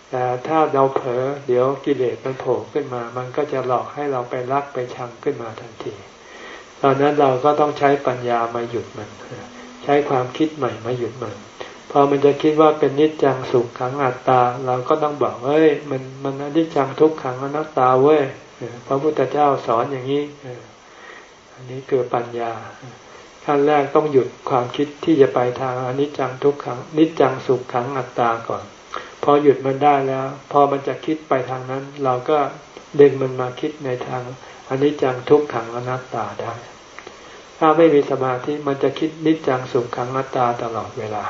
แต่ถ้าเราเผลอเดี๋ยวกิเลสมันโผล่ขึ้นมา มันก็จะหลอกให้เราไปรักไปชังขึ้นมาทันที ตอนนั้นเราก็ต้องใช้ปัญญามาหยุดมัน ใช้ความคิดใหม่มาหยุดมัน อมันจะคิดว่าเป็นนิจจังสุขขังอัตตา เราก็ต้องบอกเฮ้ยมันมันอนิจจังทุกขังอนัตตาเว้ยพระพุทธเจ้าสอนอย่างนี้อันนี้คือปัญญาขั้นแรกต้องหยุดความคิดที่จะไปทางอนิจจังทุกขังนิจจังสุขขังอัตตาก่อน พอหยุดมันได้แล้ว พอมันจะคิดไปทางนั้น เราก็ดึงมันมาคิดในทางอนิจจังทุกขังอนัตตาได้ ถ้าไม่มีสมาธิมันจะคิดนิจจังสุขขังอนัตตาตลอดเวลา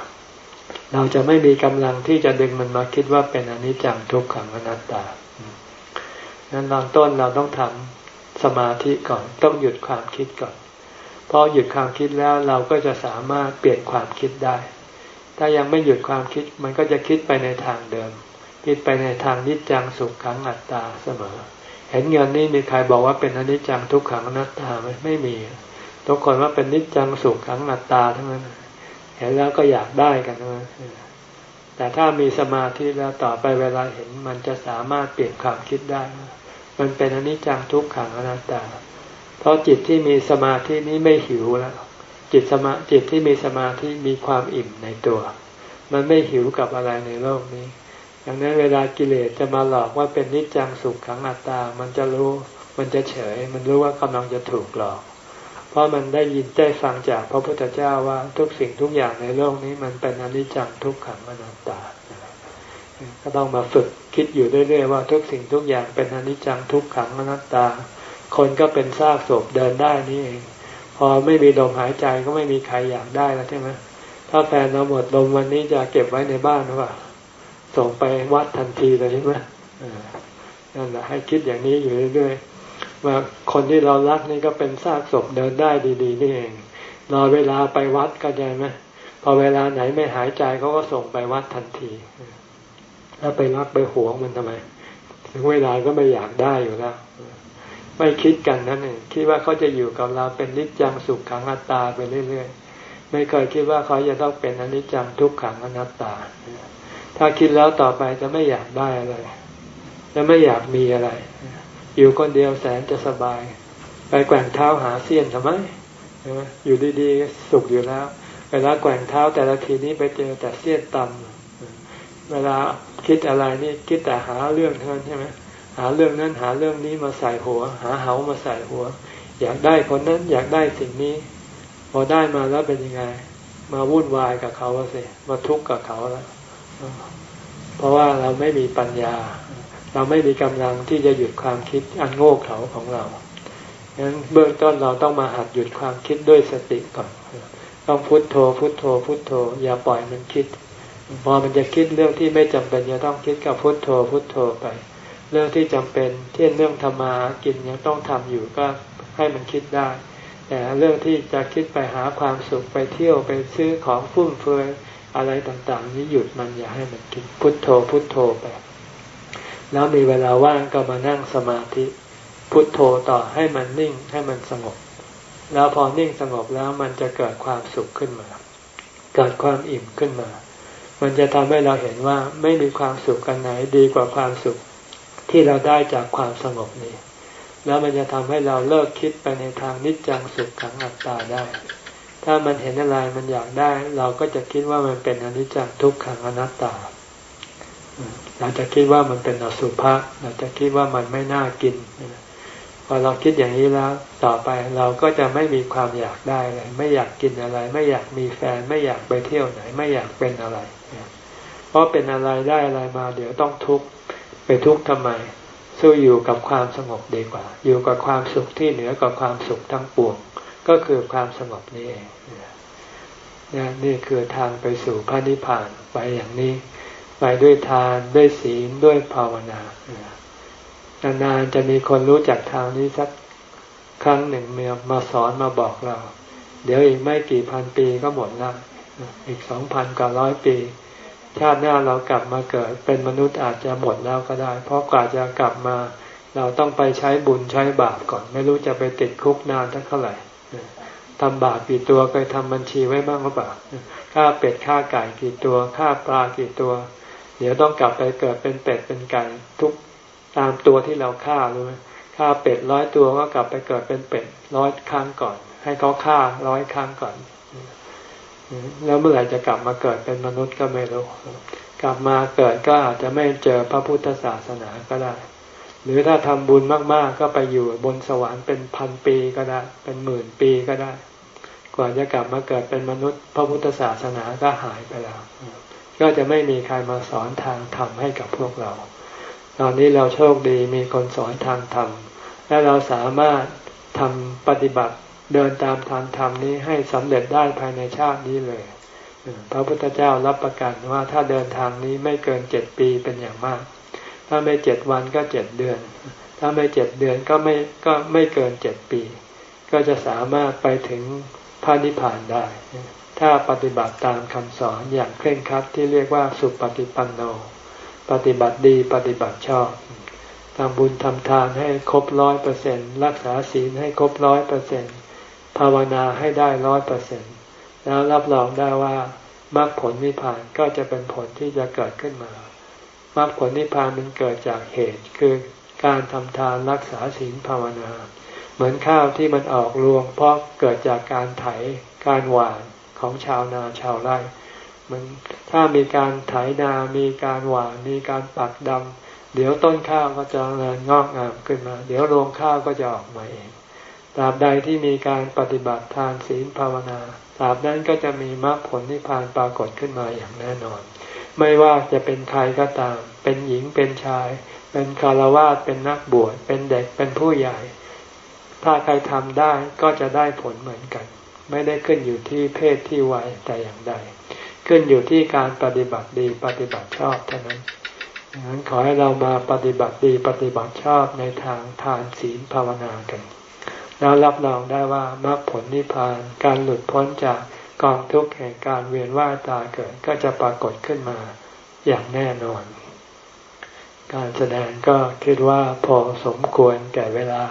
เราจะไม่มีกำลังที่จะดึงมันมาคิดว่าเป็นอนิจจังทุกขังอนัตตานั้นตอนต้นเราต้องทำสมาธิก่อน ต้องหยุดความคิดก่อนพอหยุดความคิดแล้วเราก็จะสามารถเปลี่ยนความคิดได้ ถ้ายังไม่หยุดความคิดมันก็จะคิดไปในทางเดิม คิดไปในทางนิจจังสุขขังอัตตาเสมอ เห็นเงินนี่มีใครบอกว่าเป็นอนิจจังทุกขังอนัตตาไหมไม่มี ทุกคนว่าเป็นนิจจังสุขขังอัตตาทั้งนั้น เห็นแล้วก็อยากได้กันนะแต่ถ้ามีสมาธิแล้วต่อไปเวลาเห็นมันจะสามารถเปลี่ยนความคิดได้ มันเป็นอนิจจังทุกขังอนัตตา เพราะจิตที่มีสมาธินี้ไม่หิวแล้ว จิตสมาจิตที่มีสมาธิมีความอิ่มในตัว มันไม่หิวกับอะไรในโลกนี้ดังนั้นเวลากิเลสจะมาหลอกว่าเป็นนิจจังสุขขังอัตตา มันจะรู้ มันจะเฉย มันรู้ว่ากำลังจะถูกหลอก เพราะมันได้ยินได้ฟังจากพระพุทธเจ้าว่าทุกสิ่งทุกอย่างในโลกนี้มันเป็นอนิจจังทุกขังอนัตตา ก็ต้องมาฝึกคิดอยู่เรื่อยๆว่าทุกสิ่งทุกอย่างเป็นอนิจจังทุกขังอนัตตา คนก็เป็นซากศพเดินได้นี่เอง พอไม่มีลมหายใจก็ไม่มีใครอยากได้แล้วใช่ไหมถ้าแฟนเราหมดลมวันนี้จะเก็บไว้ในบ้านหรือเปล่าส่งไปวัดทันทีเลยใช่ไหมนั่นแหละให้คิดอย่างนี้อยู่เรื่อยๆ ว่าคนที่เรารักนี่ก็เป็นซากศพเดินได้ดีๆนี่เองรอเวลาไปวัดก็ใจไหมพอเวลาไหนไม่หายใจเขาก็ส่งไปวัดทันทีถ้าไปรักไปหวงมันทำไม ถึงเวลาก็ไม่อยากได้อยู่แล้วไม่คิดกันนั่นเองคิดว่าเขาจะอยู่กับเราเป็นนิจจังสุขขังอัตตาไปเรื่อยๆไม่เคยคิดว่าเขาจะต้องเป็นอนิจจังทุกขังอนัตตา ถ้าคิดแล้วต่อไปจะไม่อยากได้อะไรจะไม่อยากมีอะไร อยู่คนเดียวแสนจะสบาย ไปแกว่งเท้าหาเสี้ยนทำไมอยู่ดีๆสุขอยู่แล้ว เวลาแกว่งเท้าแต่ละทีนี้ไปเจอแต่เสี้ยนต่ำเวลาคิดอะไรนี่คิดแต่หาเรื่องเท่านั้นใช่ไหมหาเรื่องนั้นหาเรื่องนี้มาใส่หัว หาเหามาใส่หัว อยากได้คนนั้นอยากได้สิ่งนี้ พอได้มาแล้วเป็นยังไง มาวุ่นวายกับเขาสิมาทุกข์กับเขาแล้วเพราะว่าเราไม่มีปัญญา เราไม่มีกำลังที่จะหยุดความคิดอันโง่เขลาของเราดังนั้นเบื้องต้นเราต้องมาหัดหยุดความคิดด้วยสติก่อนต้องพุโทโธพุโทโธพุโทโธ อย่าปล่อยมันคิด พอมันจะคิดเรื่องที่ไม่จำเป็นจะต้องคิดกับพุโทโธพุโทโธไป เรื่องที่จำเป็นเช่นเรื่องธรรมากินยังต้องทำอยู่ก็ให้มันคิดได้ แต่เรื่องที่จะคิดไปหาความสุขไปเที่ยวไปซื้อของฟุ่มเฟือยอะไรต่างๆ นี้หยุดมันอย่าให้มันคิดพุทโธพุทโธไป แล้วมีเวลาว่างก็มานั่งสมาธิ พุทโธต่อให้มันนิ่งให้มันสงบ แล้วพอนิ่งสงบแล้วมันจะเกิดความสุขขึ้นมา เกิดความอิ่มขึ้นมา มันจะทำให้เราเห็นว่าไม่มีความสุขกันไหนดีกว่าความสุขที่เราได้จากความสงบนี้ แล้วมันจะทำให้เราเลิกคิดไปในทางนิจจังสุขขังอัตตาได้ ถ้ามันเห็นอะไรมันอยากได้ เราก็จะคิดว่ามันเป็นอนิจจังทุกขังอนัตตา เราจะคิดว่ามันเป็นอสุภะเราจะคิดว่ามันไม่น่ากินพอเราคิดอย่างนี้แล้วต่อไปเราก็จะไม่มีความอยากได้อะไรไม่อยากกินอะไร ไม่อยากมีแฟน ไม่อยากไปเที่ยวไหน ไม่อยากเป็นอะไร เพราะเป็นอะไรได้อะไรมา เดี๋ยวต้องทุกข์ไปทุกข์ทำไม สู้อยู่กับความสงบดีกว่า อยู่กับความสุขที่เหนือกว่าความสุขทั้งปวงก็คือความสงบนี้เองนี่คือทางไปสู่พระนิพพานไปอย่างนี้ ไปด้วยทานด้วยศีลด้วยภาวนานานๆจะมีคนรู้จักทางนี้สักครั้งหนึ่งเมียมาสอนมาบอกเรา เดี๋ยวอีกไม่กี่พันปีก็หมดแล้วอีกสองพันกว่าร้อยปี ชาติหน้าเรากลับมาเกิด เป็นมนุษย์อาจจะหมดแล้วก็ได้ เพราะกว่าจะกลับมา เราต้องไปใช้บุญใช้บาปก่อน ไม่รู้จะไปติดคุกนานเท่าไหร่ทำบาปกี่ตัวเคยทำบัญชีไว้บ้างหรือเปล่าฆ่าเป็ดฆ่าไก่กี่ตัวฆ่าปลากี่ตัว เดี๋ยวต้องกลับไปเกิดเป็นเป็ดเป็นไก่ทุกตามตัวที่เราฆ่ารู้ไหมฆ่าเป็ดร้อยตัวก็กลับไปเกิดเป็นเป็ดร้อยครั้งก่อน ให้เขาฆ่าร้อยครั้งก่อนแล้วเมื่อไหร่จะกลับมาเกิดเป็นมนุษย์ก็ไม่รู้กลับมาเกิดก็อาจจะไม่เจอพระพุทธศาสนาก็ได้ หรือถ้าทำบุญมากๆ ก็ไปอยู่บนสวรรค์เป็นพันปีก็ได้ เป็นหมื่นปีก็ได้ กว่าจะกลับมาเกิดเป็นมนุษย์ พระพุทธศาสนาก็หายไปแล้ว ก็จะไม่มีใครมาสอนทางธรรมให้กับพวกเรา ตอนนี้เราโชคดีมีคนสอนทางธรรม และเราสามารถทำปฏิบัติเดินตามทางธรรมนี้ให้สำเร็จได้ภายในชาตินี้เลย พระพุทธเจ้ารับประกันว่าถ้าเดินทางนี้ไม่เกินเจ็ดปีเป็นอย่างมาก ถ้าไม่เจ็ดวันก็เจ็ดเดือน ถ้าไม่เจ็ดเดือนก็ไม่ก็ไม่เกินเจ็ดปี ก็จะสามารถไปถึงพระนิพพานได้ ถ้าปฏิบัติตามคำสอนอย่างเคร่งครัดที่เรียกว่าสุปฏิปันโน ปฏิบัติดีปฏิบัติชอบทำบุญทำทานให้ครบร้อยเปอร์เซ็นรักษาศีลให้ครบร้อยเปอร์เซ็นภาวนาให้ได้ร้อยเปอร์เซ็นแล้วรับรองได้ว่ามรรคผลนิพพานก็จะเป็นผลที่จะเกิดขึ้นมามรรคผลนิพพานมันเกิดจากเหตุ คือการทำทานรักษาศีลภาวนา เหมือนข้าวที่มันออกรวงเพราะเกิดจากการไถการหว่าน ของชาวนาชาวไร่มันถ้ามีการไถนา มีการหว่านมีการปักดำ เดี๋ยวต้นข้าวก็จะเริญงอกงามขึ้นมา เดี๋ยวรวงข้าวก็จะออกมาเอง ตราบใดที่มีการปฏิบัติทานศีลภาวนา ตราบนั้นก็จะมีมรรคผลนิพพานปรากฏขึ้นมาอย่างแน่นอน ไม่ว่าจะเป็นใครก็ตาม เป็นหญิง เป็นชาย เป็นคารวะเป็นนักบวช เป็นเด็ก เป็นผู้ใหญ่ ถ้าใครทำได้ก็จะได้ผลเหมือนกัน ไม่ได้ขึ้นอยู่ที่เพศที่วัยแต่อย่างใด ขึ้นอยู่ที่การปฏิบัติดีปฏิบัติชอบเท่านั้นดังนั้นขอให้เรามาปฏิบัติดีปฏิบัติชอบในทางทานศีลภาวนากัน แล้วรับรองได้ว่ามรรคผลนิพพานการหลุดพ้นจากกองทุกข์แห่งการเวียนว่ายตายเกิดก็จะปรากฏขึ้นมาอย่างแน่นอน การแสดงก็คิดว่าพอสมควรแก่เวลา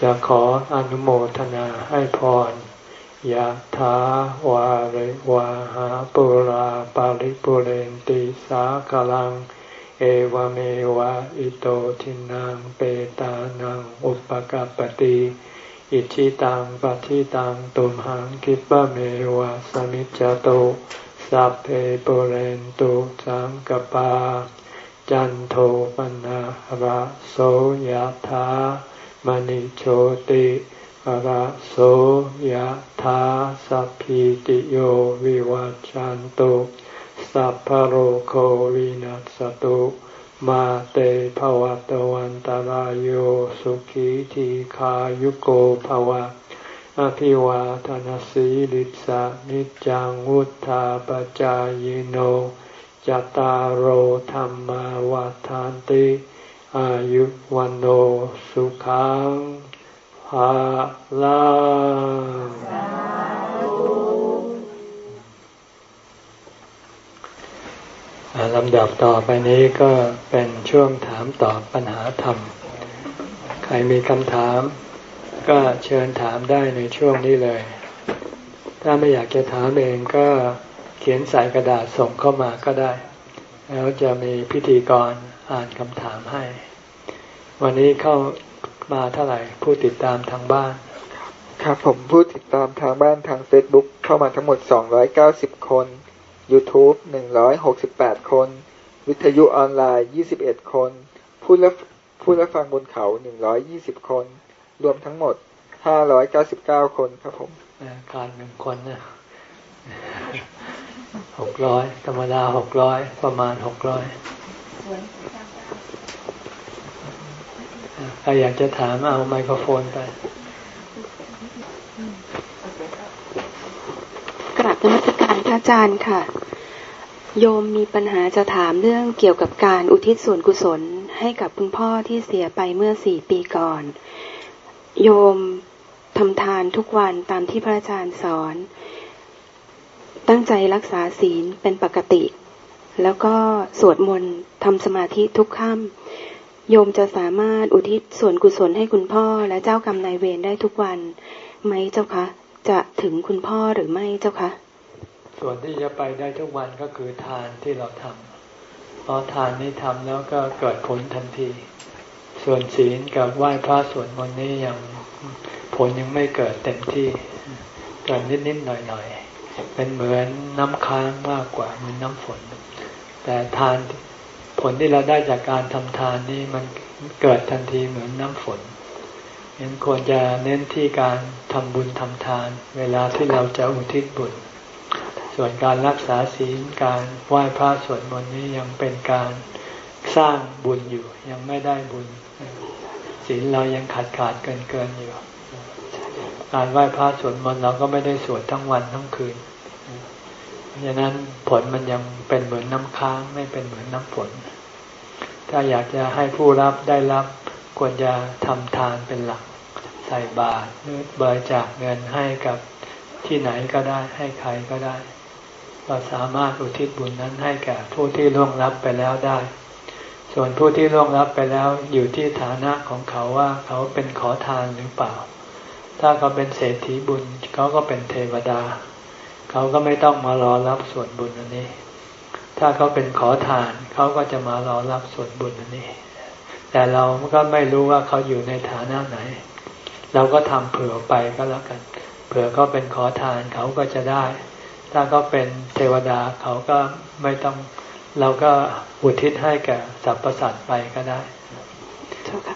จะขออนุโมทนาให้พร ยะถาวาริวาหาปุราปาริปุเรนติสากลัง เอวเมวะอิโตทินังเปตานังอุปกปติอิชิตังปฏิตังตุมหังคิปะเมวะสมิจจโตสัพเพปุเรนตุสังกปา จันโทปนะระโสยธามณิโชติ ระโสยธาสัพพิติโยวิวัจจันตุสัพพโรโควินัสตุมาเตภวตวันตารโยสุขีทีขายุโกภวะ อภิวาทนสีลิสานิจังวุธาปจายโนจตารโหธรรมวาทานติ อายุวันโอสุขัง ภาลังลำดับต่อไปนี้ก็เป็นช่วงถามตอบปัญหาธรรม ใครมีคำถาม ก็เชิญถามได้ในช่วงนี้เลย ถ้าไม่อยากจะถามเองก็เขียนใส่กระดาษส่งเข้ามาก็ได้ แล้วจะมีพิธีกรอ่านคำถามให้ วันนี้เข้า มาเท่าไหร่ผู้ติดตามทางบ้าน ครับผมผู้ติดตามทางบ้านทาง Facebook เข้ามาทั้งหมด 290 คน YouTube หนึ่งร้อยหกสิบแปดคน วิทยุออนไลน์ยี่สิบเอ็ดคนผู้รับผู้รับฟังบนเขาหนึ่งร้อยยี่สิบคน รวมทั้งหมดห้าร้อยเก้าสิบเก้าคนครับผมการหนึ่งคนนะหกร้อยธรรมดาหกร้อยประมาณหกร้อย ใครอยากจะถามเอาไมโครโฟนไปกราบนมัสการพระอาจารย์ค่ะ โยมมีปัญหาจะถามเรื่องเกี่ยวกับการอุทิศส่วนกุศลให้กับคุณพ่อที่เสียไปเมื่อสี่ปีก่อน โยมทำทานทุกวันตามที่พระอาจารย์สอน ตั้งใจรักษาศีลเป็นปกติ แล้วก็สวดมนต์ทำสมาธิทุกค่ำ โยมจะสามารถอุทิศส่วนกุศลให้คุณพ่อและเจ้ากรรมนายเวรได้ทุกวันไหมเจ้าคะ จะถึงคุณพ่อหรือไม่เจ้าคะ ส่วนที่จะไปได้ทุกวันก็คือทานที่เราทำเพราะทานนี้ทำแล้วก็เกิดผลทันที ส่วนศีลกับไหว้พระสวดมนต์นี้ยังผลยังไม่เกิดเต็มที่เกิดนิดๆหน่อยเป็นเหมือนน้ำค้างมากกว่าเหมือนน้ำฝน แต่ทาน ผลที่เราได้จากการทำทานนี่มันเกิดทันทีเหมือนน้ำฝนเห็นควรจะเน้นที่การทำบุญทำทาน เวลาที่เราจะอุทิศบุญ ส่วนการรักษาศีลการไหว้พระสวดมนต์นี้ยังเป็นการสร้างบุญอยู่ ยังไม่ได้บุญศีลเรายังขาดขาดเกินเกินอยู่ การไหว้พระสวดมนต์เราก็ไม่ได้สวดทั้งวันทั้งคืนเพราะฉะนั้นผลมันยังเป็นเหมือนน้ำค้างไม่เป็นเหมือนน้ำฝน ถ้าอยากจะให้ผู้รับได้รับควรจะทำทานเป็นหลัก ใส่บาตรหรือบริจาคเงินให้กับที่ไหนก็ได้ให้ใครก็ได้ เราสามารถอุทิศบุญนั้นให้แก่ผู้ที่ล่วงลับไปแล้วได้ ส่วนผู้ที่ล่วงลับไปแล้วอยู่ที่ฐานะของเขาว่าเขาเป็นขอทานหรือเปล่า ถ้าเขาเป็นเศรษฐีบุญเขาก็เป็นเทวดา เขาก็ไม่ต้องมารอรับส่วนบุญอันนี้ ถ้าเขาเป็นขอทานเขาก็จะมารอรับส่วนบุญนนี้ แต่เราก็ไม่รู้ว่าเขาอยู่ในฐานะไหน เราก็ทำเผื่อไปก็แล้วกัน เผื่อเขาเป็นขอทานเขาก็จะได้ ถ้าเขาเป็นเทวดาเขาก็ไม่ต้อง เราก็อุทิศให้แก่สรรพสัตว์ไปก็ได้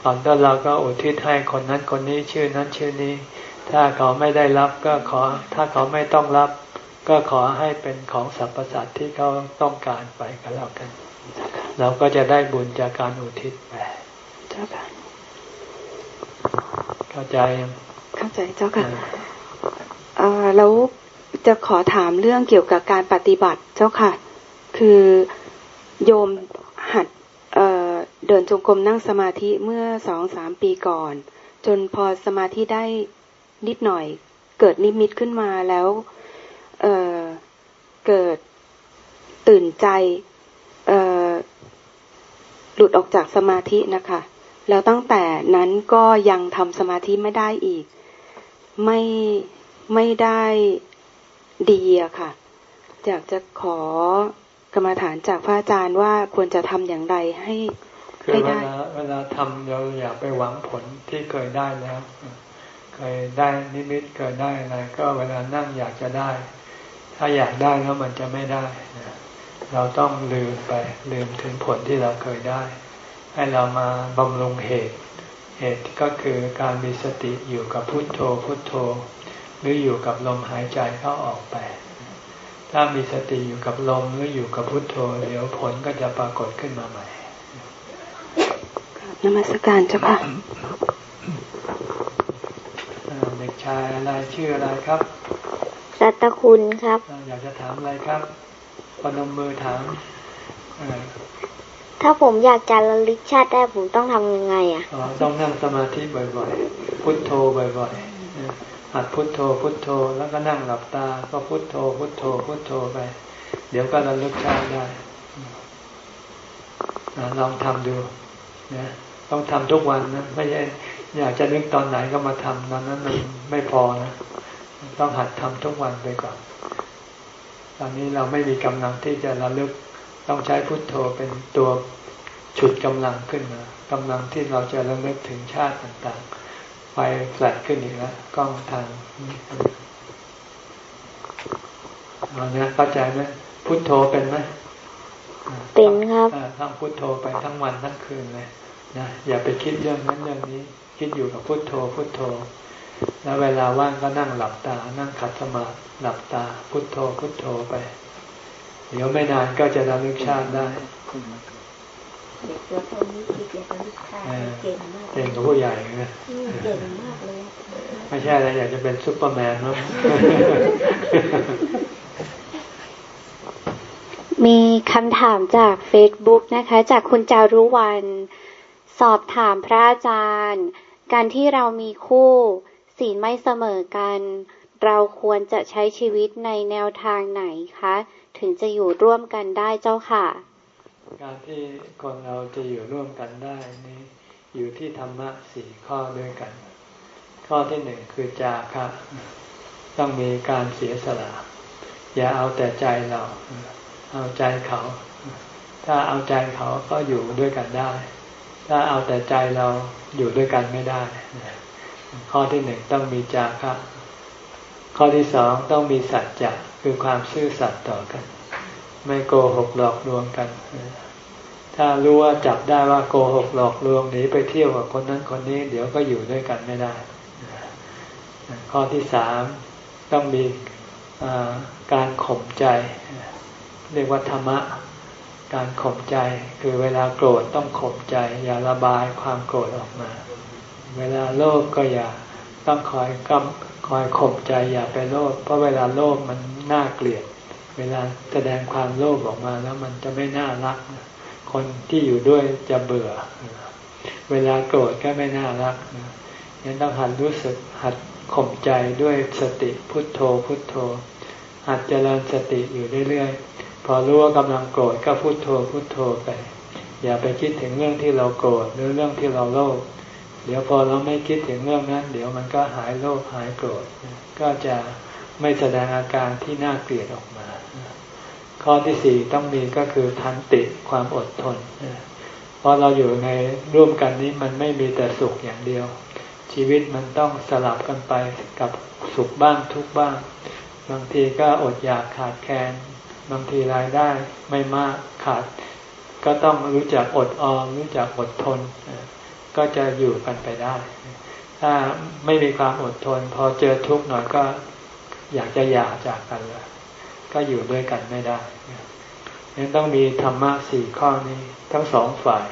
ตอนต้นเราก็อุทิศให้คนนั้นคนนี้ชื่อนั้นชื่อนี้ ถ้าเขาไม่ได้รับก็ขอ ถ้าเขาไม่ต้องรับ ก็ขอให้เป็นของสรรพสัตว์ที่เขาต้องการไปก็แล้วกัน เราก็จะได้บุญจากการอุทิศไปเข้าใจยังเข้าใจเจ้าค่ะแล้วจะขอถามเรื่องเกี่ยวกับการปฏิบัติเจ้าค่ะ คือโยมหัดเเดินจงกรมนั่งสมาธิเมื่อสองสามปีก่อน จนพอสมาธิได้นิดหน่อย เกิดนิมิตขึ้นมาแล้ว เเกิดตื่นใจหลุดออกจากสมาธินะคะ แล้วตั้งแต่นั้นก็ยังทำสมาธิไม่ได้อีก ไม่ไม่ได้ดีอะค่ะ อยากจะขอกรรมฐานจากพระอาจารย์ว่าควรจะทำอย่างไรให้ให้ได้เวลาเวลาทำเราอย่าไปหวังผลที่เคยได้แล้ว เคยได้นิมิตเคยได้อะไรก็เวลานั่งอยากจะได้ ถ้าอยากได้แล้วมันจะไม่ได้ เราต้องลืมไปลืมถึงผลที่เราเคยได้ ให้เรามาบำรุงเหตุ เหตุก็คือการมีสติอยู่กับพุทโธพุทโธ หรืออยู่กับลมหายใจเข้าออกไป ถ้ามีสติอยู่กับลมหรืออยู่กับพุทโธ เดี๋ยวผลก็จะปรากฏขึ้นมาใหม่นมัสการเจ้าค่ะเด็กชายอะไรชื่ออะไรครับ สัตคุณครับ อยากจะถามอะไรครับปนมมือถามถ้าผมอยากจะระลึกชาติได้ผมต้องทำยังไงอะอ๋อต้องนั่งสมาธิบ่อยๆ พุทโธบ่อยๆหัดพุทโธพุทโธแล้วก็นั่งหลับตา ก็พุทโธพุทโธพุทโธไป เดี๋ยวก็ระลึกชาติได้ลองทำดูนะต้องทำทุกวันนะไม่ใช่อยากจะนึกตอนไหนก็มาทำตอนนั้นมันไม่พอนะ ต้องหัดทำทุกวันไปก่อนตอนนี้เราไม่มีกำลังที่จะระลึกต้องใช้พุทโธเป็นตัวฉุดกำลังขึ้นมากำลังที่เราจะระลึกถึงชาติต่างๆไฟแฟลชขึ้นอีกแล้วกล้องทางเอาเนี้ยเข้าใจไหมพุทโธเป็นไหมเป็นครับต้องพุทโธไปทั้งวันทั้งคืนเลยนะอย่าไปคิดเรื่องนั้นเรื่องนี้ คิดอยู่กับพุทโธพุทโธ แล้วเวลาว่างก็นั่งหลับตา นั่งขัดสมาธิหลับตา พุทโธ พุทโธไป เดี๋ยวไม่นานก็จะระลึกชาติได้เด็กตัวเท่านี้คิดจะระลึกชาติเก่งมากเก่งกับผู้ใหญ่นะเก่งมากเลยไม่ใช่อะไรอยากจะเป็นซุปเปอร์แมนเนาะมีคำถามจาก Facebook นะคะ จากคุณจารุวัน สอบถามพระอาจารย์ การที่เรามีคู่ ศีลไม่เสมอกัน เราควรจะใช้ชีวิตในแนวทางไหนคะ ถึงจะอยู่ร่วมกันได้เจ้าค่ะ การที่คนเราจะอยู่ร่วมกันได้นี้อยู่ที่ธรรมะสี่ข้อด้วยกัน ข้อที่หนึ่งคือจาคะต้องมีการเสียสละ อย่าเอาแต่ใจเรา เอาใจเขา ถ้าเอาใจเขาก็อยู่ด้วยกันได้ ถ้าเอาแต่ใจเราอยู่ด้วยกันไม่ได้ ข้อที่หนึ่งต้องมีจาคะข้อที่สองต้องมีสัจจะคือความซื่อสัตย์ต่อกัน ไม่โกหกหลอกลวงกัน ถ้ารู้ว่าจับได้ว่าโกหกหลอกลวงหนีไปเที่ยวกับคนนั้นคนนี้ เดี๋ยวก็อยู่ด้วยกันไม่ได้ ข้อที่สามต้องมีการข่มใจ เรียกว่าธรรมะ การข่มใจ คือเวลาโกรธต้องข่มใจ อย่าระบายความโกรธออกมา เวลาโลภก็อย่าต้องคอยกำคอยข่มใจอย่าไปโลภเพราะเวลาโลภมันน่าเกลียด เวลาแสดงความโลภออกมาแล้วมันจะไม่น่ารัก คนที่อยู่ด้วยจะเบื่อ เวลาโกรธก็ไม่น่ารักยังต้องหัดรู้สึกหัดข่มใจด้วยสติพุทโธพุทโธ หัดเจริญสติอยู่เรื่อยๆ พอรู้ว่ากำลังโกรธก็พุทโธพุทโธไป อย่าไปคิดถึงเรื่องที่เราโกรธหรือเรื่องที่เราโลภ เดี๋ยวพอเราไม่คิดถึงเรื่องนั้น เดี๋ยวมันก็หายโลภหายโกรธ ก็จะไม่แสดงอาการที่น่าเกลียดออกมา ข้อที่สี่ต้องมีก็คือทันติความอดทนเพราะเราอยู่ในร่วมกันนี้มันไม่มีแต่สุขอย่างเดียว ชีวิตมันต้องสลับกันไปกับสุขบ้างทุกบ้าง บางทีก็อดอยากขาดแคลนบางทีรายได้ไม่มากขาด ก็ต้องรู้จักอดออมรู้จักอดทน ก็จะอยู่กันไปได้ ถ้าไม่มีความอดทน พอเจอทุกข์หน่อยก็อยากจะหย่าจากกันเลยก็อยู่ด้วยกันไม่ได้ยังต้องมีธรรมะสี่ข้อนี้ ทั้งสองฝ่าย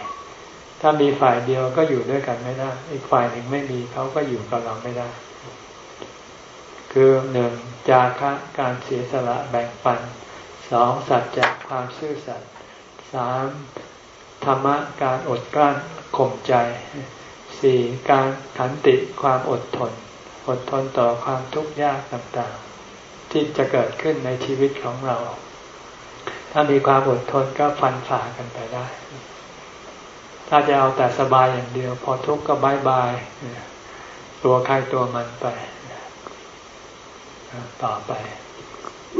ถ้ามีฝ่ายเดียวก็อยู่ด้วยกันไม่ได้ อีกฝ่ายหนึ่งไม่มีเขาก็อยู่กับเราไม่ได้ คือหนึ่งจาคะการเสียสละแบ่งปันสองสัจจะความซื่อสัตย์สาม ธรรมะการอดกลั้นข่มใจสี่การขันติความอดทน อดทนต่อความทุกข์ยากต่างๆ ที่จะเกิดขึ้นในชีวิตของเรา ถ้ามีความอดทนก็ฟันฝ่ากันไปได้ ถ้าจะเอาแต่สบายอย่างเดียว พอทุกข์ก็บายบาย ตัวใครตัวมันไป ต่อไป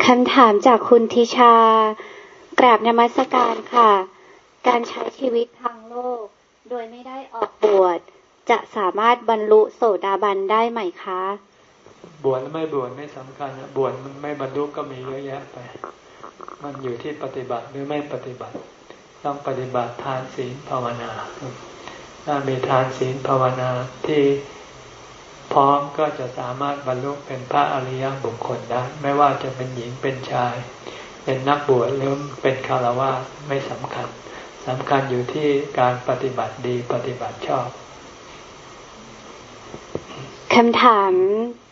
คำถามจากคุณทิชากราบนมัสการค่ะ การใช้ชีวิตทางโลก โดยไม่ได้ออกบวชจะสามารถบรรลุโสดาบันได้ไหมคะ บวชไม่บวชไม่สำคัญบวชมันไม่บรรลุก็มีเยอะแยะไป มันอยู่ที่ปฏิบัติหรือไม่ปฏิบัติ ต้องปฏิบัติทานศีลภาวนา ถ้ามีทานศีลภาวนาที่พร้อมก็จะสามารถบรรลุเป็นพระอริยบุคคลได้ ไม่ว่าจะเป็นหญิงเป็นชาย เป็นนักบวชหรือเป็นคารวะไม่สำคัญ สำคัญอยู่ที่การปฏิบัติดีปฏิบัติชอบคำถาม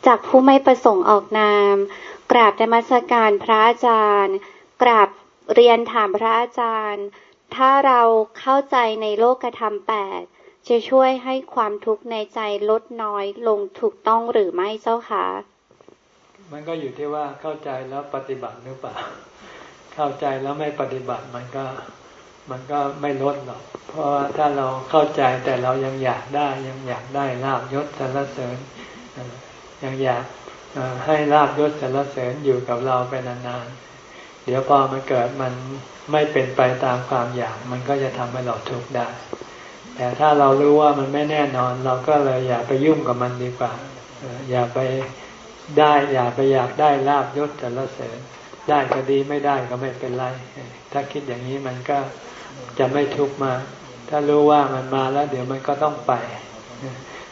จากผู้ไม่ประสงค์ออกนาม กราบธรรมสการพระอาจารย์ กราบเรียนถามพระอาจารย์ ถ้าเราเข้าใจในโลกธรรมแปดจะช่วยให้ความทุกข์ในใจลดน้อยลงถูกต้องหรือไม่เจ้าคะมันก็อยู่ที่ว่าเข้าใจแล้วปฏิบัติหรือเปล่า เข้าใจแล้วไม่ปฏิบัติมันก็ มันก็ไม่ลดหรอก เพราะว่าถ้าเราเข้าใจแต่เรายังอยากได้ยังอยากได้ลาบยศสรรเสริญยังอยากให้ลาบยศสรรเสริญอยู่กับเราไปนานๆ เดี๋ยวพอมันเกิดมันไม่เป็นไปตามความอยาก มันก็จะทำให้เราทุกข์ได้ แต่ถ้าเรารู้ว่ามันไม่แน่นอน เราก็เลยอย่าไปยุ่งกับมันดีกว่า อย่าไปได้อย่าไปอยากได้ลาบยศแต่ลเสริญ ได้ก็ดีไม่ได้ก็ไม่เป็นไร ถ้าคิดอย่างนี้มันก็ จะไม่ทุกข์มาก ถ้ารู้ว่ามันมาแล้ว เดี๋ยวมันก็ต้องไป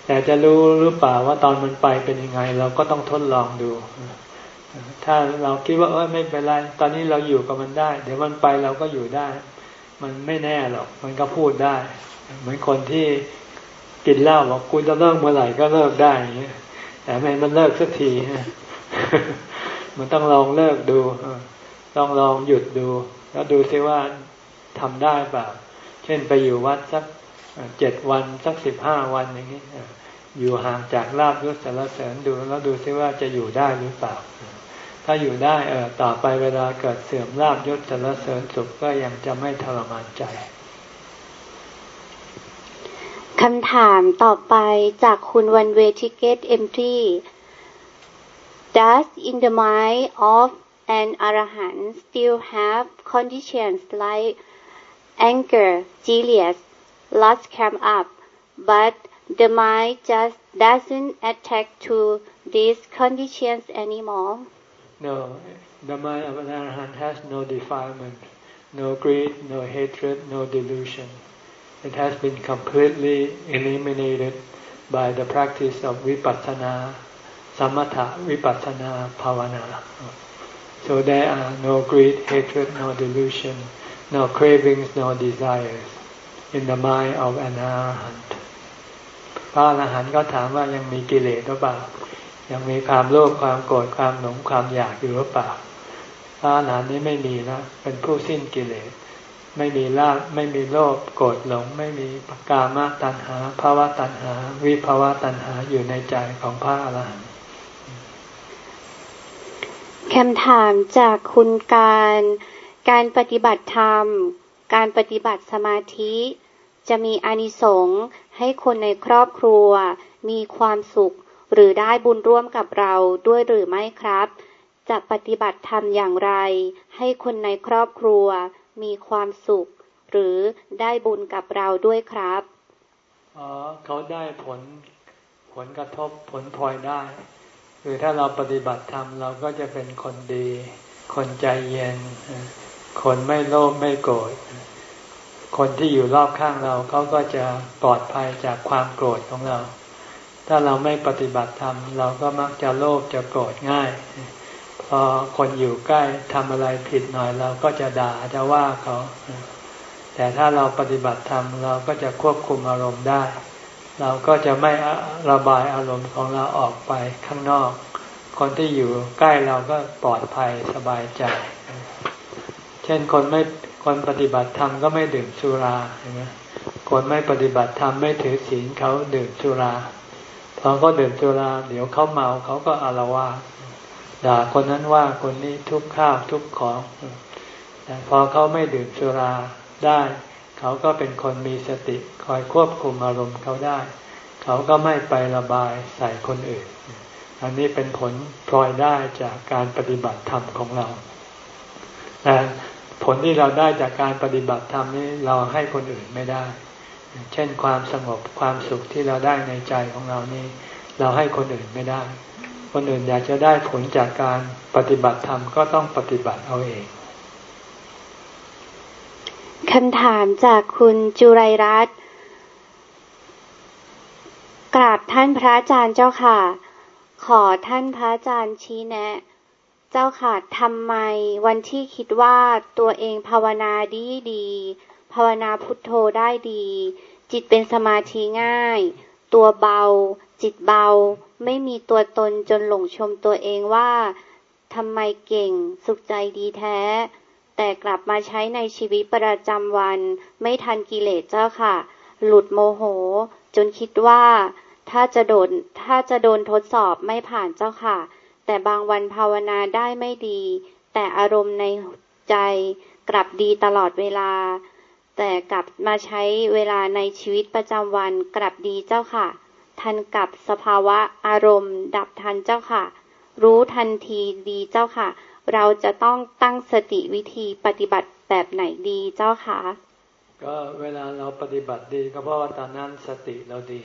แต่จะรู้หรือเปล่าว่าตอนมันไปเป็นยังไง เราก็ต้องทดลองดู ถ้าเราคิดว่าเออไม่เป็นไร ตอนนี้เราอยู่กับมันได้ เดี๋ยวมันไปเราก็อยู่ได้ มันไม่แน่หรอก มันก็พูดได้ เหมือนคนที่กินเหล้าบอกกูจะเลิกเมื่อไหร่ก็เลิกได้อย่างเงี้ยแต่ไม่มันเลิกสักทีมันต้องลองเลิกดู ต้องลองหยุดดู แล้วดูซิว่า ทำได้เปล่า เช่นไปอยู่วัดสักเจ็ดวันสักสิบห้าวันอย่างนี้ อยู่ห่างจากลาบยศสารเสริญดูแล้วดูซิว่าจะอยู่ได้หรือเปล่า ถ้าอยู่ได้เออต่อไปเวลาเกิดเสื่อมลาบยศสารเสริญสุขก็ยังจะไม่ทรมานใจคำถามต่อไปจากคุณวันเวทิเกตเอ็มที Does in the mind of an arahant still have conditions like anger, jealous, lust come up, but the mind just doesn't attack to these conditions anymore? No, the mind of an arahant has no defilement, no greed, no hatred, no delusion. It has been completely eliminated by the practice of vipassana, samatha vipassana bhavana. So there are no greed, hatred, no delusion, no cravings, no desires in the mind of an arahant. พระอรหันต์ก็ถามว่ายังมีกิเลสหรือเปล่า ยังมีความโลภความโกรธความหลงความอยากอยู่หรือเปล่าพระอรหันต์นี้ไม่มีนะเป็นผู้สิ้นกิเลส ไม่มีลาภไม่มีโลภโกรธหลง ไม่มีปกามตัณหาภาวะตัณหา วิภาวะตัณหาอยู่ในใจของพระอรหันต์คำถามจากคุณการ การปฏิบัติธรรม การปฏิบัติสมาธิ จะมีอานิสงส์ให้คนในครอบครัว มีความสุข หรือได้บุญร่วมกับเราด้วยหรือไม่ครับ จะปฏิบัติธรรมอย่างไร ให้คนในครอบครัว มีความสุข หรือได้บุญกับเราด้วยครับอ๋อเขาได้ผลผลกระทบผลพลอยได้คือถ้าเราปฏิบัติธรรมเราก็จะเป็นคนดี คนใจเย็น คนไม่โลภไม่โกรธ คนที่อยู่รอบข้างเราเขาก็จะปลอดภัยจากความโกรธของเรา ถ้าเราไม่ปฏิบัติธรรมเราก็มักจะโลภจะโกรธง่าย พอคนอยู่ใกล้ทำอะไรผิดหน่อยเราก็จะด่าจะว่าเขา แต่ถ้าเราปฏิบัติธรรมเราก็จะควบคุมอารมณ์ได้ เราก็จะไม่ระบายอารมณ์ของเราออกไปข้างนอก คนที่อยู่ใกล้เราก็ปลอดภัยสบายใจ ช่นคนไม่คนปฏิบัติธรรมก็ไม่ดื่มสุราเห็นไหมคนไม่ปฏิบัติธรรมไม่ถือศีลเขาดื่มสุราพอเขาดื่มสุราเดี๋ยวเขาเมาเขาก็อารวาสด่าคนนั้นว่าคนนี้ทุกข้าวทุกของแต่พอเขาไม่ดื่มสุราได้ เขาก็เป็นคนมีสติคอยควบคุมอารมณ์เขาได้ เขาก็ไม่ไประบายใส่คนอื่น อันนี้เป็นผลพลอยได้จากการปฏิบัติธรรมของเราแต่ ผลที่เราได้จากการปฏิบัติธรรมนี้เราให้คนอื่นไม่ได้ เช่นความสงบความสุขที่เราได้ในใจของเรานี่เราให้คนอื่นไม่ได้ คนอื่นอยากจะได้ผลจากการปฏิบัติธรรมก็ต้องปฏิบัติเอาเองคำถามจากคุณจุไรรัตน์กราบท่านพระอาจารย์เจ้าค่ะ ขอท่านพระอาจารย์ชี้แนะ เจ้าค่ะทำไมวันที่คิดว่าตัวเองภาวนาดีดี ภาวนาพุทโธได้ดี จิตเป็นสมาธิง่าย ตัวเบา จิตเบา ไม่มีตัวตนจนหลงชมตัวเองว่าทำไมเก่ง สุขใจดีแท้ แต่กลับมาใช้ในชีวิตประจำวัน ไม่ทันกิเลสเจ้าค่ะ หลุดโมโห จนคิดว่า ถ้าจะโดนถ้าจะโดนทดสอบไม่ผ่านเจ้าค่ะ แต่บางวันภาวนาได้ไม่ดี แต่อารมณ์ในใจกลับดีตลอดเวลา แต่กลับมาใช้เวลาในชีวิตประจำวันกลับดีเจ้าค่ะ ทันกับสภาวะอารมณ์ ดับทันเจ้าค่ะ รู้ทันทีดีเจ้าค่ะ เราจะต้องตั้งสติวิธีปฏิบัติแบบไหนดีเจ้าคะก็เวลาเราปฏิบัติดีก็เพราะว่าตอนนั้นสติเราดี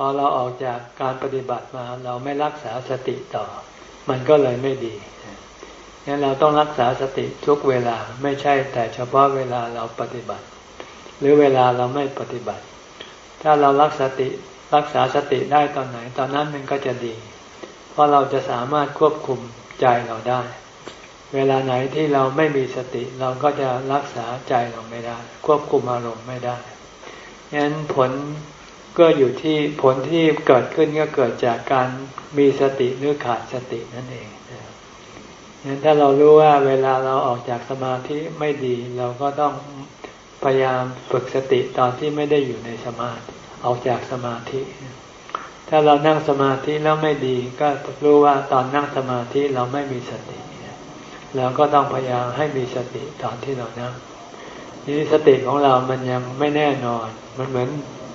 พอเราออกจากการปฏิบัติมาเราไม่รักษาสติต่อ มันก็เลยไม่ดีงั้นเราต้องรักษาสติทุกเวลาไม่ใช่แต่เฉพาะเวลาเราปฏิบัติ หรือเวลาเราไม่ปฏิบัติ ถ้าเรารักสติรักษาสติได้ตอนไหน ตอนนั้นมันก็จะดี เพราะเราจะสามารถควบคุมใจเราได้ เวลาไหนที่เราไม่มีสติเราก็จะรักษาใจเราไม่ได้ ควบคุมอารมณ์ไม่ได้งั้นผล ก็อยู่ที่ผลที่เกิดขึ้นก็เกิดจากการมีสติหรือขาดสตินั่นเองงั้นถ้าเรารู้ว่าเวลาเราออกจากสมาธิไม่ดี เราก็ต้องพยายามฝึกสติตอนที่ไม่ได้อยู่ในสมาธิออกจากสมาธิ ถ้าเรานั่งสมาธิแล้วไม่ดี ก็รู้ว่าตอนนั่งสมาธิเราไม่มีสติเราก็ต้องพยายามให้มีสติตอนที่เรานั่งนี่สติของเรามันยังไม่แน่นอน มันเหมือน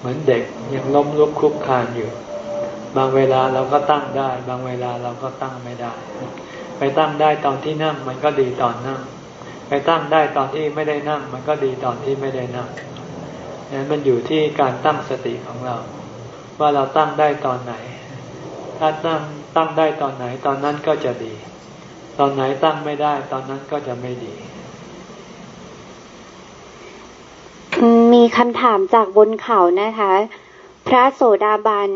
เหมือนเด็กยังล้มลุกคลุกคานอยู่ บางเวลาเราก็ตั้งได้ บางเวลาเราก็ตั้งไม่ได้ ไปตั้งได้ตอนที่นั่งมันก็ดีตอนนั่ง ไปตั้งได้ตอนที่ไม่ได้นั่ง มันก็ดีตอนที่ไม่ได้นั่งนั้นมันอยู่ที่การตั้งสติของเรา ว่าเราตั้งได้ตอนไหน ถ้าตั้งตั้งได้ตอนไหนตอนนั้นก็จะดี ตอนไหนตั้งไม่ได้ ตอนนั้นก็จะไม่ดี มีคำถามจากบนเขานะคะ พระโสดาบัน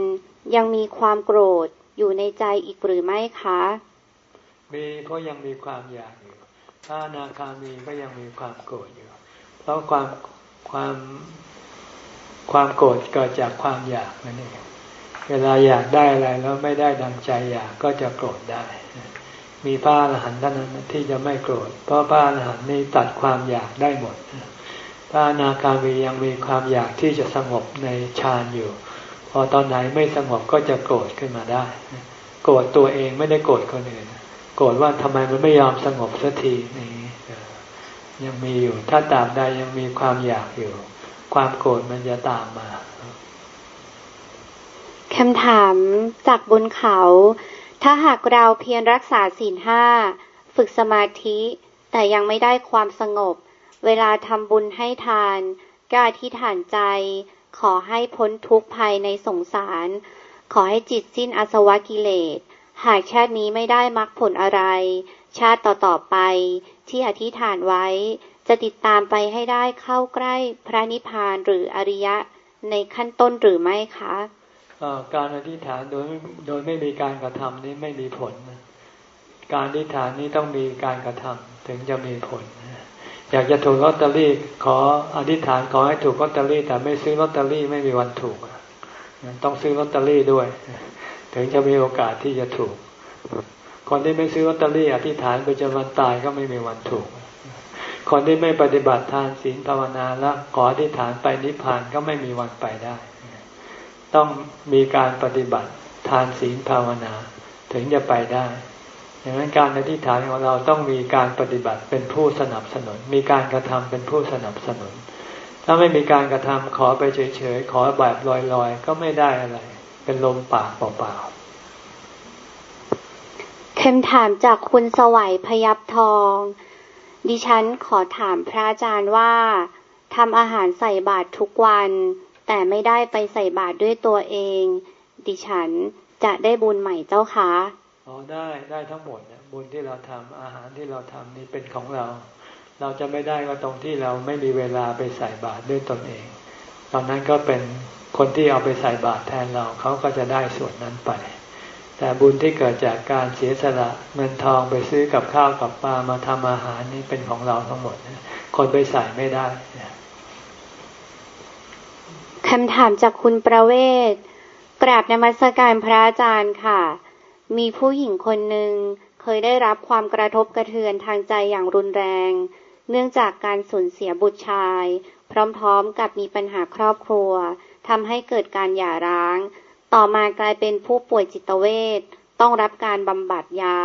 ยังมีความโกรธอยู่ในใจอีกหรือไม่คะ มีเพราะยังมีความอยากอยู่ถ้านาคามีก็ยังมีความโกรธอยู่ เพราะความความความโกรธเกิดจากความอยากนั่นเองเวลาอยากได้อะไรแล้วไม่ได้ดังใจอยากก็จะโกรธได้ มีพระอรหันต์เท่านั้นที่จะไม่โกรธ เพราะพระอรหันต์นี่ตัดความอยากได้หมด พระนาคามียังมีความอยากที่จะสงบในฌานอยู่ พอตอนไหนไม่สงบก็จะโกรธขึ้นมาได้ โกรธตัวเองไม่ได้โกรธคนอื่น โกรธว่าทำไมมันไม่ยอมสงบสักทีนี่ยังมีอยู่ ถ้าตามใดยังมีความอยากอยู่ ความโกรธมันจะตามมาคำถามจากบนเขา ถ้าหากเราเพียรรักษาศีลห้า ฝึกสมาธิ แต่ยังไม่ได้ความสงบ เวลาทำบุญให้ทานก็อธิษฐานใจ ขอให้พ้นทุกข์ภายในสงสาร ขอให้จิตสิ้นอาสวะกิเลส หากชาตินี้ไม่ได้มรรคผลอะไร ชาติต่อๆไป ที่อธิษฐานไว้ จะติดตามไปให้ได้เข้าใกล้พระนิพพานหรืออริยะในขั้นต้นหรือไม่คะการอธิษฐานโดยโดยไม่มีการกระทำนี้ไม่มีผล การอธิษฐานนี้ต้องมีการกระทำถึงจะมีผล อยากจะถูกลอตเตอรี่ ขออธิษฐานขอให้ถูกลอตเตอรี่ แต่ไม่ซื้อลอตเตอรี่ไม่มีวันถูก ต้องซื้อลอตเตอรี่ด้วย ถึงจะมีโอกาสที่จะถูก คนที่ไม่ซื้อลอตเตอรี่อธิษฐานไปจนวันตายก็ไม่มีวันถูก คนที่ไม่ปฏิบัติทานศีลภาวนาแล้วขออธิษฐานไปนิพพานก็ไม่มีวันไปได้ ต้องมีการปฏิบัติทานศีลภาวนา ถึงจะไปได้ ดังนั้นการอธิษฐานของเราต้องมีการปฏิบัติเป็นผู้สนับสนุน มีการกระทำเป็นผู้สนับสนุน ถ้าไม่มีการกระทำขอไปเฉยๆขอแบบลอยๆ ก็ไม่ได้อะไร เป็นลมปากเปล่าๆคำถามจากคุณสวัยพยับทอง ดิฉันขอถามพระอาจารย์ว่าทำอาหารใส่บาตรทุกวัน แต่ไม่ได้ไปใส่บาตรด้วยตัวเอง ดิฉันจะได้บุญใหม่เจ้าคะ อ๋อได้ได้ทั้งหมดเนี่ยบุญที่เราทำอาหารที่เราทำนี่เป็นของเรา เราจะไม่ได้ก็ตรงที่เราไม่มีเวลาไปใส่บาตรด้วยตนเอง ตอนนั้นก็เป็นคนที่เอาไปใส่บาตรแทนเราเขาก็จะได้ส่วนนั้นไป แต่บุญที่เกิดจากการเสียสละเงินทองไปซื้อกับข้าวกับปลามาทำอาหารนี่เป็นของเราทั้งหมด คนไปใส่ไม่ได้คำถามจากคุณประเวศกราบนมัสการพระอาจารย์ค่ะ มีผู้หญิงคนหนึ่งเคยได้รับความกระทบกระเทือนทางใจอย่างรุนแรง เนื่องจากการสูญเสียบุตรชาย พร้อมๆกับมีปัญหาครอบครัวทำให้เกิดการหย่าร้าง ต่อมากลายเป็นผู้ป่วยจิตเวทต้องรับการบำบัดยา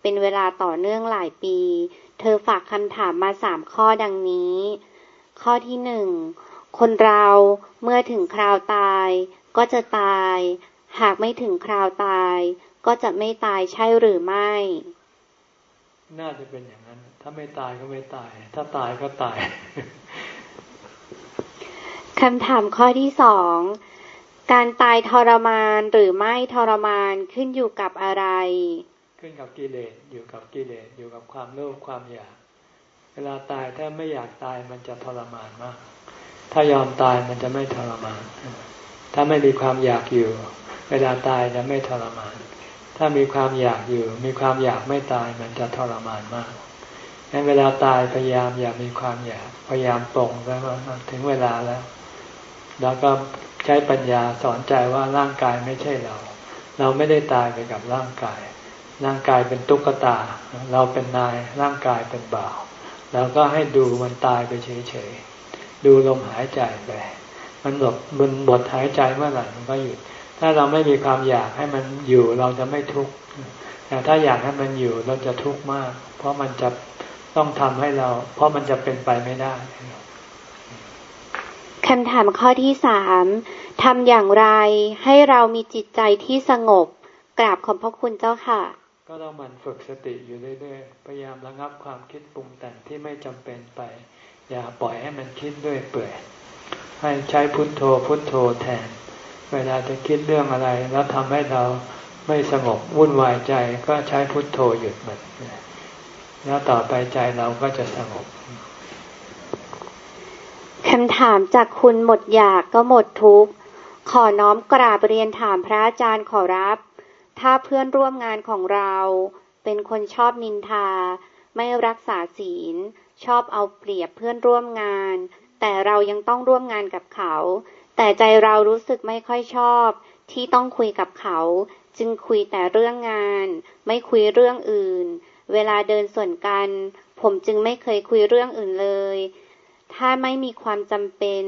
เป็นเวลาต่อเนื่องหลายปี เธอฝากคำถามมาสามข้อดังนี้ ข้อที่หนึ่งคนเราเมื่อถึงคราวตาย ก็จะตาย หากไม่ถึงคราวตาย ก็จะไม่ตายใช่หรือไม่ น่าจะเป็นอย่างนั้น ถ้าไม่ตายก็ไม่ตาย ถ้าตายก็ตายคำถามข้อที่สองการตายทรมานหรือไม่ทรมานขึ้นอยู่กับอะไร ขึ้นกับกิเลสอยู่กับกิเลสอยู่กับความโลภความอยาก เวลาตายถ้าไม่อยากตายมันจะทรมานมาก ถ้ายอมตายมันจะไม่ทรมาน ถ้าไม่มีความอยากอยู่ เวลาตายจะไม่ทรมาน ถ้ามีความอยากอยู่ มีความอยากไม่ตายมันจะทรมานมากงั้นเวลาตายพยายามอย่ามีความอยาก พยายามปรงแล้วถึงเวลาแล้ว แล้วก็ใช้ปัญญาสอนใจว่าร่างกายไม่ใช่เรา เราไม่ได้ตายไปกับร่างกาย ร่างกายเป็นตุ๊กตา เราเป็นนาย ร่างกายเป็นบ่าวแล้วก็ให้ดูมันตายไปเฉยๆ ดูลมหายใจไป มันหลบมันบทหายใจเมื่อไหร่มันก็หยุด ถ้าเราไม่มีความอยากให้มันอยู่เราจะไม่ทุกข์แต่ถ้าอยากให้มันอยู่เราจะทุกข์มาก เพราะมันจะต้องทำให้เรา เพราะมันจะเป็นไปไม่ได้คำถามข้อที่สามทำอย่างไรให้เรามีจิตใจที่สงบ กราบขอบพระคุณเจ้าค่ะ ก็ต้องมันฝึกสติอยู่เรื่อยๆ พยายามระงับความคิดปรุงแต่งที่ไม่จำเป็นไป อย่าปล่อยให้มันคิดด้วยเปื่อย ให้ใช้พุทโธพุทโธแทน เวลาจะคิดเรื่องอะไร แล้วทำให้เราไม่สงบวุ่นวายใจก็ใช้พุทโธหยุดมันแล้วต่อไปใจเราก็จะสงบคำถามจากคุณหมดอยากก็หมดทุกข์ขอน้อมกราบเรียนถามพระอาจารย์ขอรับ ถ้าเพื่อนร่วมงานของเรา เป็นคนชอบนินทา ไม่รักษาศีล ชอบเอาเปรียบเพื่อนร่วมงาน แต่เรายังต้องร่วมงานกับเขา แต่ใจเรารู้สึกไม่ค่อยชอบ ที่ต้องคุยกับเขา จึงคุยแต่เรื่องงาน ไม่คุยเรื่องอื่น เวลาเดินส่วนกัน ผมจึงไม่เคยคุยเรื่องอื่นเลย ถ้าไม่มีความจำเป็น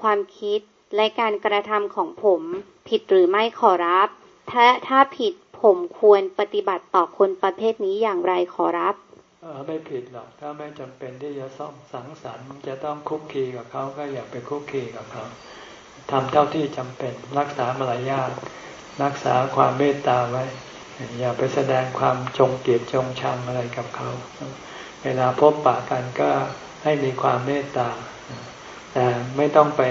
ความคิดและการกระทำของผม ผิดหรือไม่ขอรับ ถ้าถ้าผิดผมควรปฏิบัติต่อคนประเภทนี้อย่างไรขอรับเออไม่ผิดหรอกถ้าไม่จำเป็นที่จะซ่อมสังสรรค์จะต้องคุกคีกับเขาก็อย่าไปคุกคีกับเขา ทำเท่าที่จำเป็น รักษามารยาทรักษาความเมตตาไว้ อย่าไปแสดงความจงเกลียดจงชังอะไรกับเขา เวลาพบปะกันก็ให้มีความเมตตา แต่ไม่ต้องไป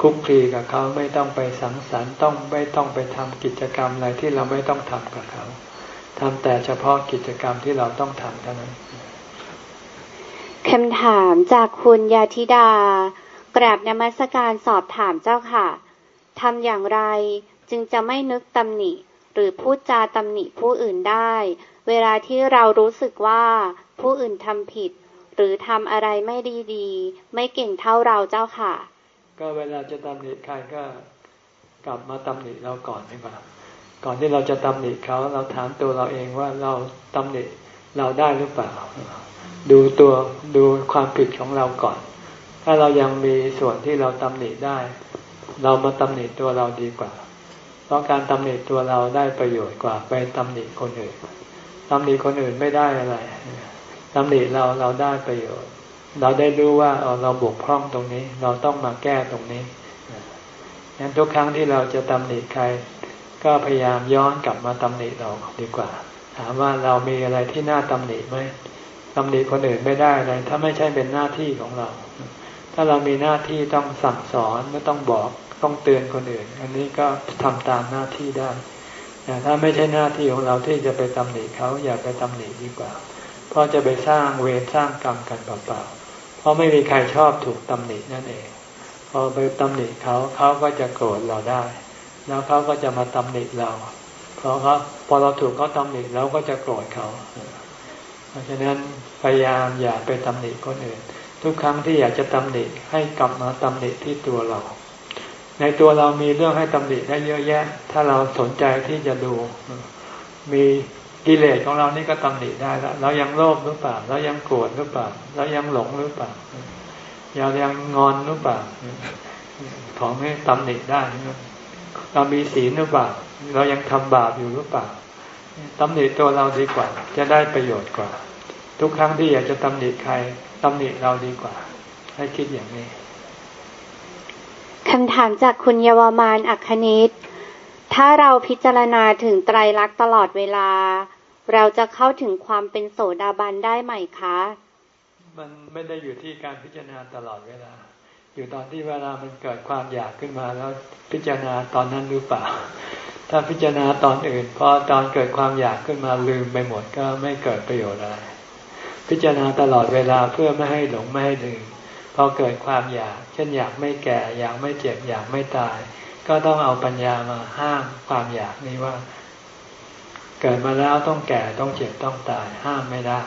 คุกคีกับเขาไม่ต้องไปสังสรรค์ต้องไม่ต้องไปทำกิจกรรมอะไรที่เราไม่ต้องทำกับเขาทำแต่เฉพาะกิจกรรมที่เราต้องทำเท่านั้นคำถามจากคุณยาธิดา กราบนมัสการสอบถามเจ้าค่ะทำอย่างไรจึงจะไม่นึกตำหนิ หรือพูดจาตำหนิผู้อื่นได้ เวลาที่เรารู้สึกว่าผู้อื่นทำผิด หรือทำอะไรไม่ดีๆ ไม่เก่งเท่าเราเจ้าค่ะ ก็เวลาจะตำหนิใครก็กลับมาตำหนิเราก่อนดีกว่าก่อนที่เราจะตำหนิเขาเราถามตัวเราเองว่าเราตำหนิเราได้หรือเปล่า ดูตัวดูความผิดของเราก่อน ถ้าเรายังมีส่วนที่เราตำหนิได้ เรามาตำหนิตัวเราดีกว่า เพราะการตำหนิตัวเราได้ประโยชน์กว่าไปตำหนิคนอื่นตำหนิคนอื่นไม่ได้อะไรตำหนิเราเราได้ประโยชน์ เราได้รู้ว่าเราบกพร่องตรงนี้ เราต้องมาแก้ตรงนี้งั้นทุกครั้งที่เราจะตำหนิใคร ก็พยายามย้อนกลับมาตำหนิเราดีกว่า ถามว่าเรามีอะไรที่น่าตำหนิไหมตำหนิคนอื่นไม่ได้เลยถ้าไม่ใช่เป็นหน้าที่ของเรา ถ้าเรามีหน้าที่ต้องสั่งสอนไม่ต้องบอกต้องเตือนคนอื่น อันนี้ก็ทำตามหน้าที่ได้แต่ถ้าไม่ใช่หน้าที่ของเราที่จะไปตำหนิเขาอย่าไปตำหนิดีกว่า เพราะจะไปสร้างเวรสร้างกรรมกันเปล่าๆเพราะไม่มีใครชอบถูกตำหนินั่นเอง พอไปตำหนิเขาเขาก็จะโกรธเราได้ แล้วเขาก็จะมาตำหนิเราเพราะเขาพอเราถูกเขาตำหนิเราก็จะโกรธเขา เพราะฉะนั้นพยายามอย่าไปตำหนิคนอื่น ทุกครั้งที่อยากจะตำหนิให้กลับมาตำหนิที่ตัวเรา ในตัวเรามีเรื่องให้ตำหนิได้เยอะแยะ ถ้าเราสนใจที่จะดู มีกิเลสของเรานี่ก็ตำหนิได้แล้วเรายังโลภหรือเปล่าเรายังโกรธหรือเปล่าเรายังหลงหรือเปล่าเรายังงอนหรือเปล่าของนี้ตำหนิได้เรามีศีลหรือเปล่าเรายังทำบาปอยู่หรือเปล่าตำหนิตัวเราดีกว่า จะได้ประโยชน์กว่า ทุกครั้งที่อยากจะตำหนิใคร ตำหนิเราดีกว่า ให้คิดอย่างนี้คำถามจากคุณเยาวมานอัคณิต ถ้าเราพิจารณาถึงไตรลักษณ์ตลอดเวลา เราจะเข้าถึงความเป็นโสดาบันได้ไหมคะ มันไม่ได้อยู่ที่การพิจารณาตลอดเวลา อยู่ตอนที่เวลามันเกิดความอยากขึ้นมาแล้วพิจารณาตอนนั้นหรือเปล่า ถ้าพิจารณาตอนอื่นพอตอนเกิดความอยากขึ้นมาลืมไปหมดก็ไม่เกิดประโยชน์อะไร พิจารณาตลอดเวลาเพื่อไม่ให้หลงไม่ให้ลืมพอเกิดความอยาก เช่นอยากไม่แก่อยากไม่เจ็บอยากไม่ตาย ก็ต้องเอาปัญญามาห้ามความอยากนี้ว่า เกิดมาแล้วต้องแก่ต้องเจ็บต้องตาย ห้ามไม่ได้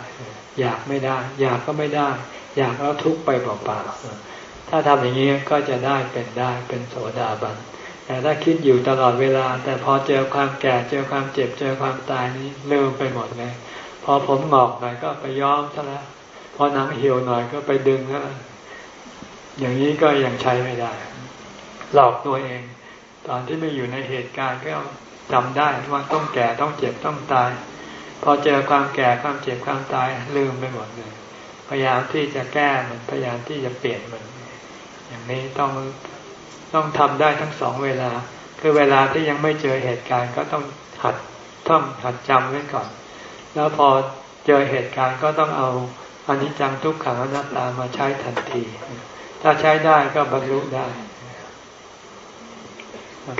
อยากไม่ได้ อยากก็ไม่ได้ อยากแล้วทุกไปเปล่าๆถ้าทำอย่างนี้ก็จะได้เป็นได้เป็นโสดาบันแต่ถ้าคิดอยู่ตลอดเวลา แต่พอเจอความแก่เจอความเจ็บเจอความตายนี้ลืมไปหมดเลย พอผมหงอกหน่อยก็ไปย้อมซะแล้วพอหนังเหี่ยวหน่อยก็ไปดึงแล้วอย่างนี้ก็ยังใช้ไม่ได้ หลอกตัวเอง ตอนที่ไม่อยู่ในเหตุการณ์ก็จำได้ว่าต้องแก่ต้องเจ็บต้องตาย พอเจอความแก่ความเจ็บความตายลืมไปหมดเลยพยายามที่จะแก้มันพยายามที่จะเปลี่ยนมัน อย่างนี้ต้องต้องทำได้ทั้งสองเวลา คือเวลาที่ยังไม่เจอเหตุการณ์ก็ต้องหัดท่องหัดจำไว้ก่อน แล้วพอเจอเหตุการณ์ก็ต้องเอาอนิจจังทุกขังอนัตตามาใช้ทันที ถ้าใช้ได้ก็บรรลุได้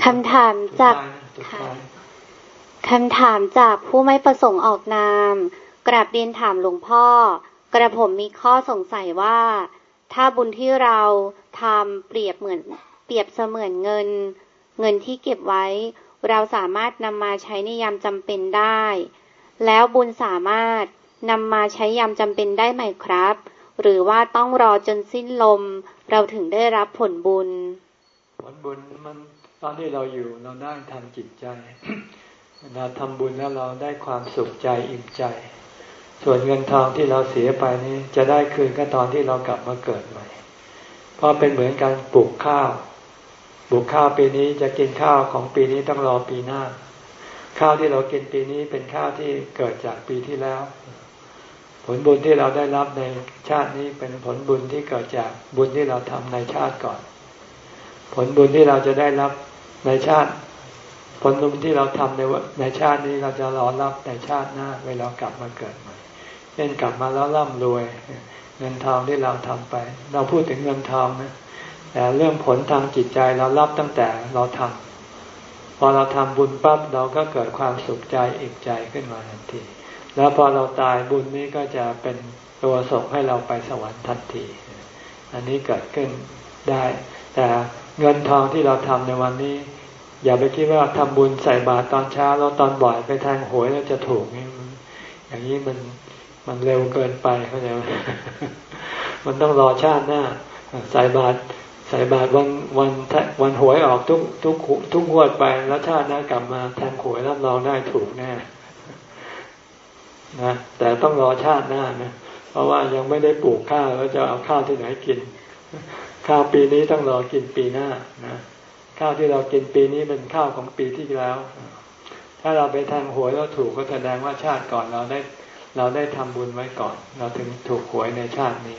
คำถามจากคำถามจากผู้ไม่ประสงค์ออกนาม กราบเรียนถามหลวงพ่อ กระผมมีข้อสงสัยว่า ถ้าบุญที่เราทำเปรียบเหมือน เปรียบเสมือนเงิน เงินที่เก็บไว้ เราสามารถนำมาใช้ในยามจำเป็นได้ แล้วบุญสามารถนำมาใช้ยามจำเป็นได้ไหมครับ หรือว่าต้องรอจนสิ้นลม เราถึงได้รับผลบุญ ผลบุญมันตอนที่เราอยู่เราได้ทางจิตใจเราทำบุญแล้วเราได้ความสุขใจอิ่มใจ ส่วนเงินทองที่เราเสียไปนี้จะได้คืนก็ตอนที่เรากลับมาเกิดใหม่เพราะเป็นเหมือนการปลูกข้าวปลูกข้าวปีนี้จะกินข้าวของปีนี้ต้องรอปีหน้า ข้าวที่เรากินปีนี้เป็นข้าวที่เกิดจากปีที่แล้ว ผลบุญที่เราได้รับในชาตินี้เป็นผลบุญที่เกิดจากบุญที่เราทำในชาติก่อน ผลบุญที่เราจะได้รับในชาติ ผลบุญที่เราทำในในชาตินี้เราจะรอรับในชาติหน้าเวลากลับมาเกิดใหม่เช่นกลับมาแล้วร่ำรวยเงินทองที่เราทำไป เราพูดถึงเงินทองนะแต่เรื่องผลทางจิตใจเรารับตั้งแต่เราทำ พอเราทำบุญปั๊บเราก็เกิดความสุขใจอิ่มใจขึ้นมาทันที แล้วพอเราตายบุญนี้ก็จะเป็นตัวส่งให้เราไปสวรรค์ทันที อันนี้เกิดขึ้นได้ แต่เงินทองที่เราทำในวันนี้ อย่าไปคิดว่าทำบุญใส่บาตรตอนเช้าแล้วตอนบ่ายไปทางหวยแล้วจะถูกนี่อย่างนี้มันมันเร็วเกินไปเข้าใจไหมมันต้องรอชาติหน้าใส่บาตร ส่บาตรวันวันวันหวยออกทุกทุกทุกงวดไปแล้วชาติหน้ากลับมาแทงหวยรับรองได้ถูกแน่นะแต่ต้องรอชาติหน้านะเพราะว่ายังไม่ได้ปลูกข้าวแล้วจะเอาข้าวที่ไหนกิน ข้าวปีนี้ต้องรอกินปีหน้านะข้าวที่เรากินปีนี้เป็นข้าวของปีที่แล้ว ถ้าเราไปทางหวยแล้วถูกก็แสดงว่าชาติก่อนเราได้ เราได้ทำบุญไว้ก่อน เราถึงถูกหวยในชาตินี้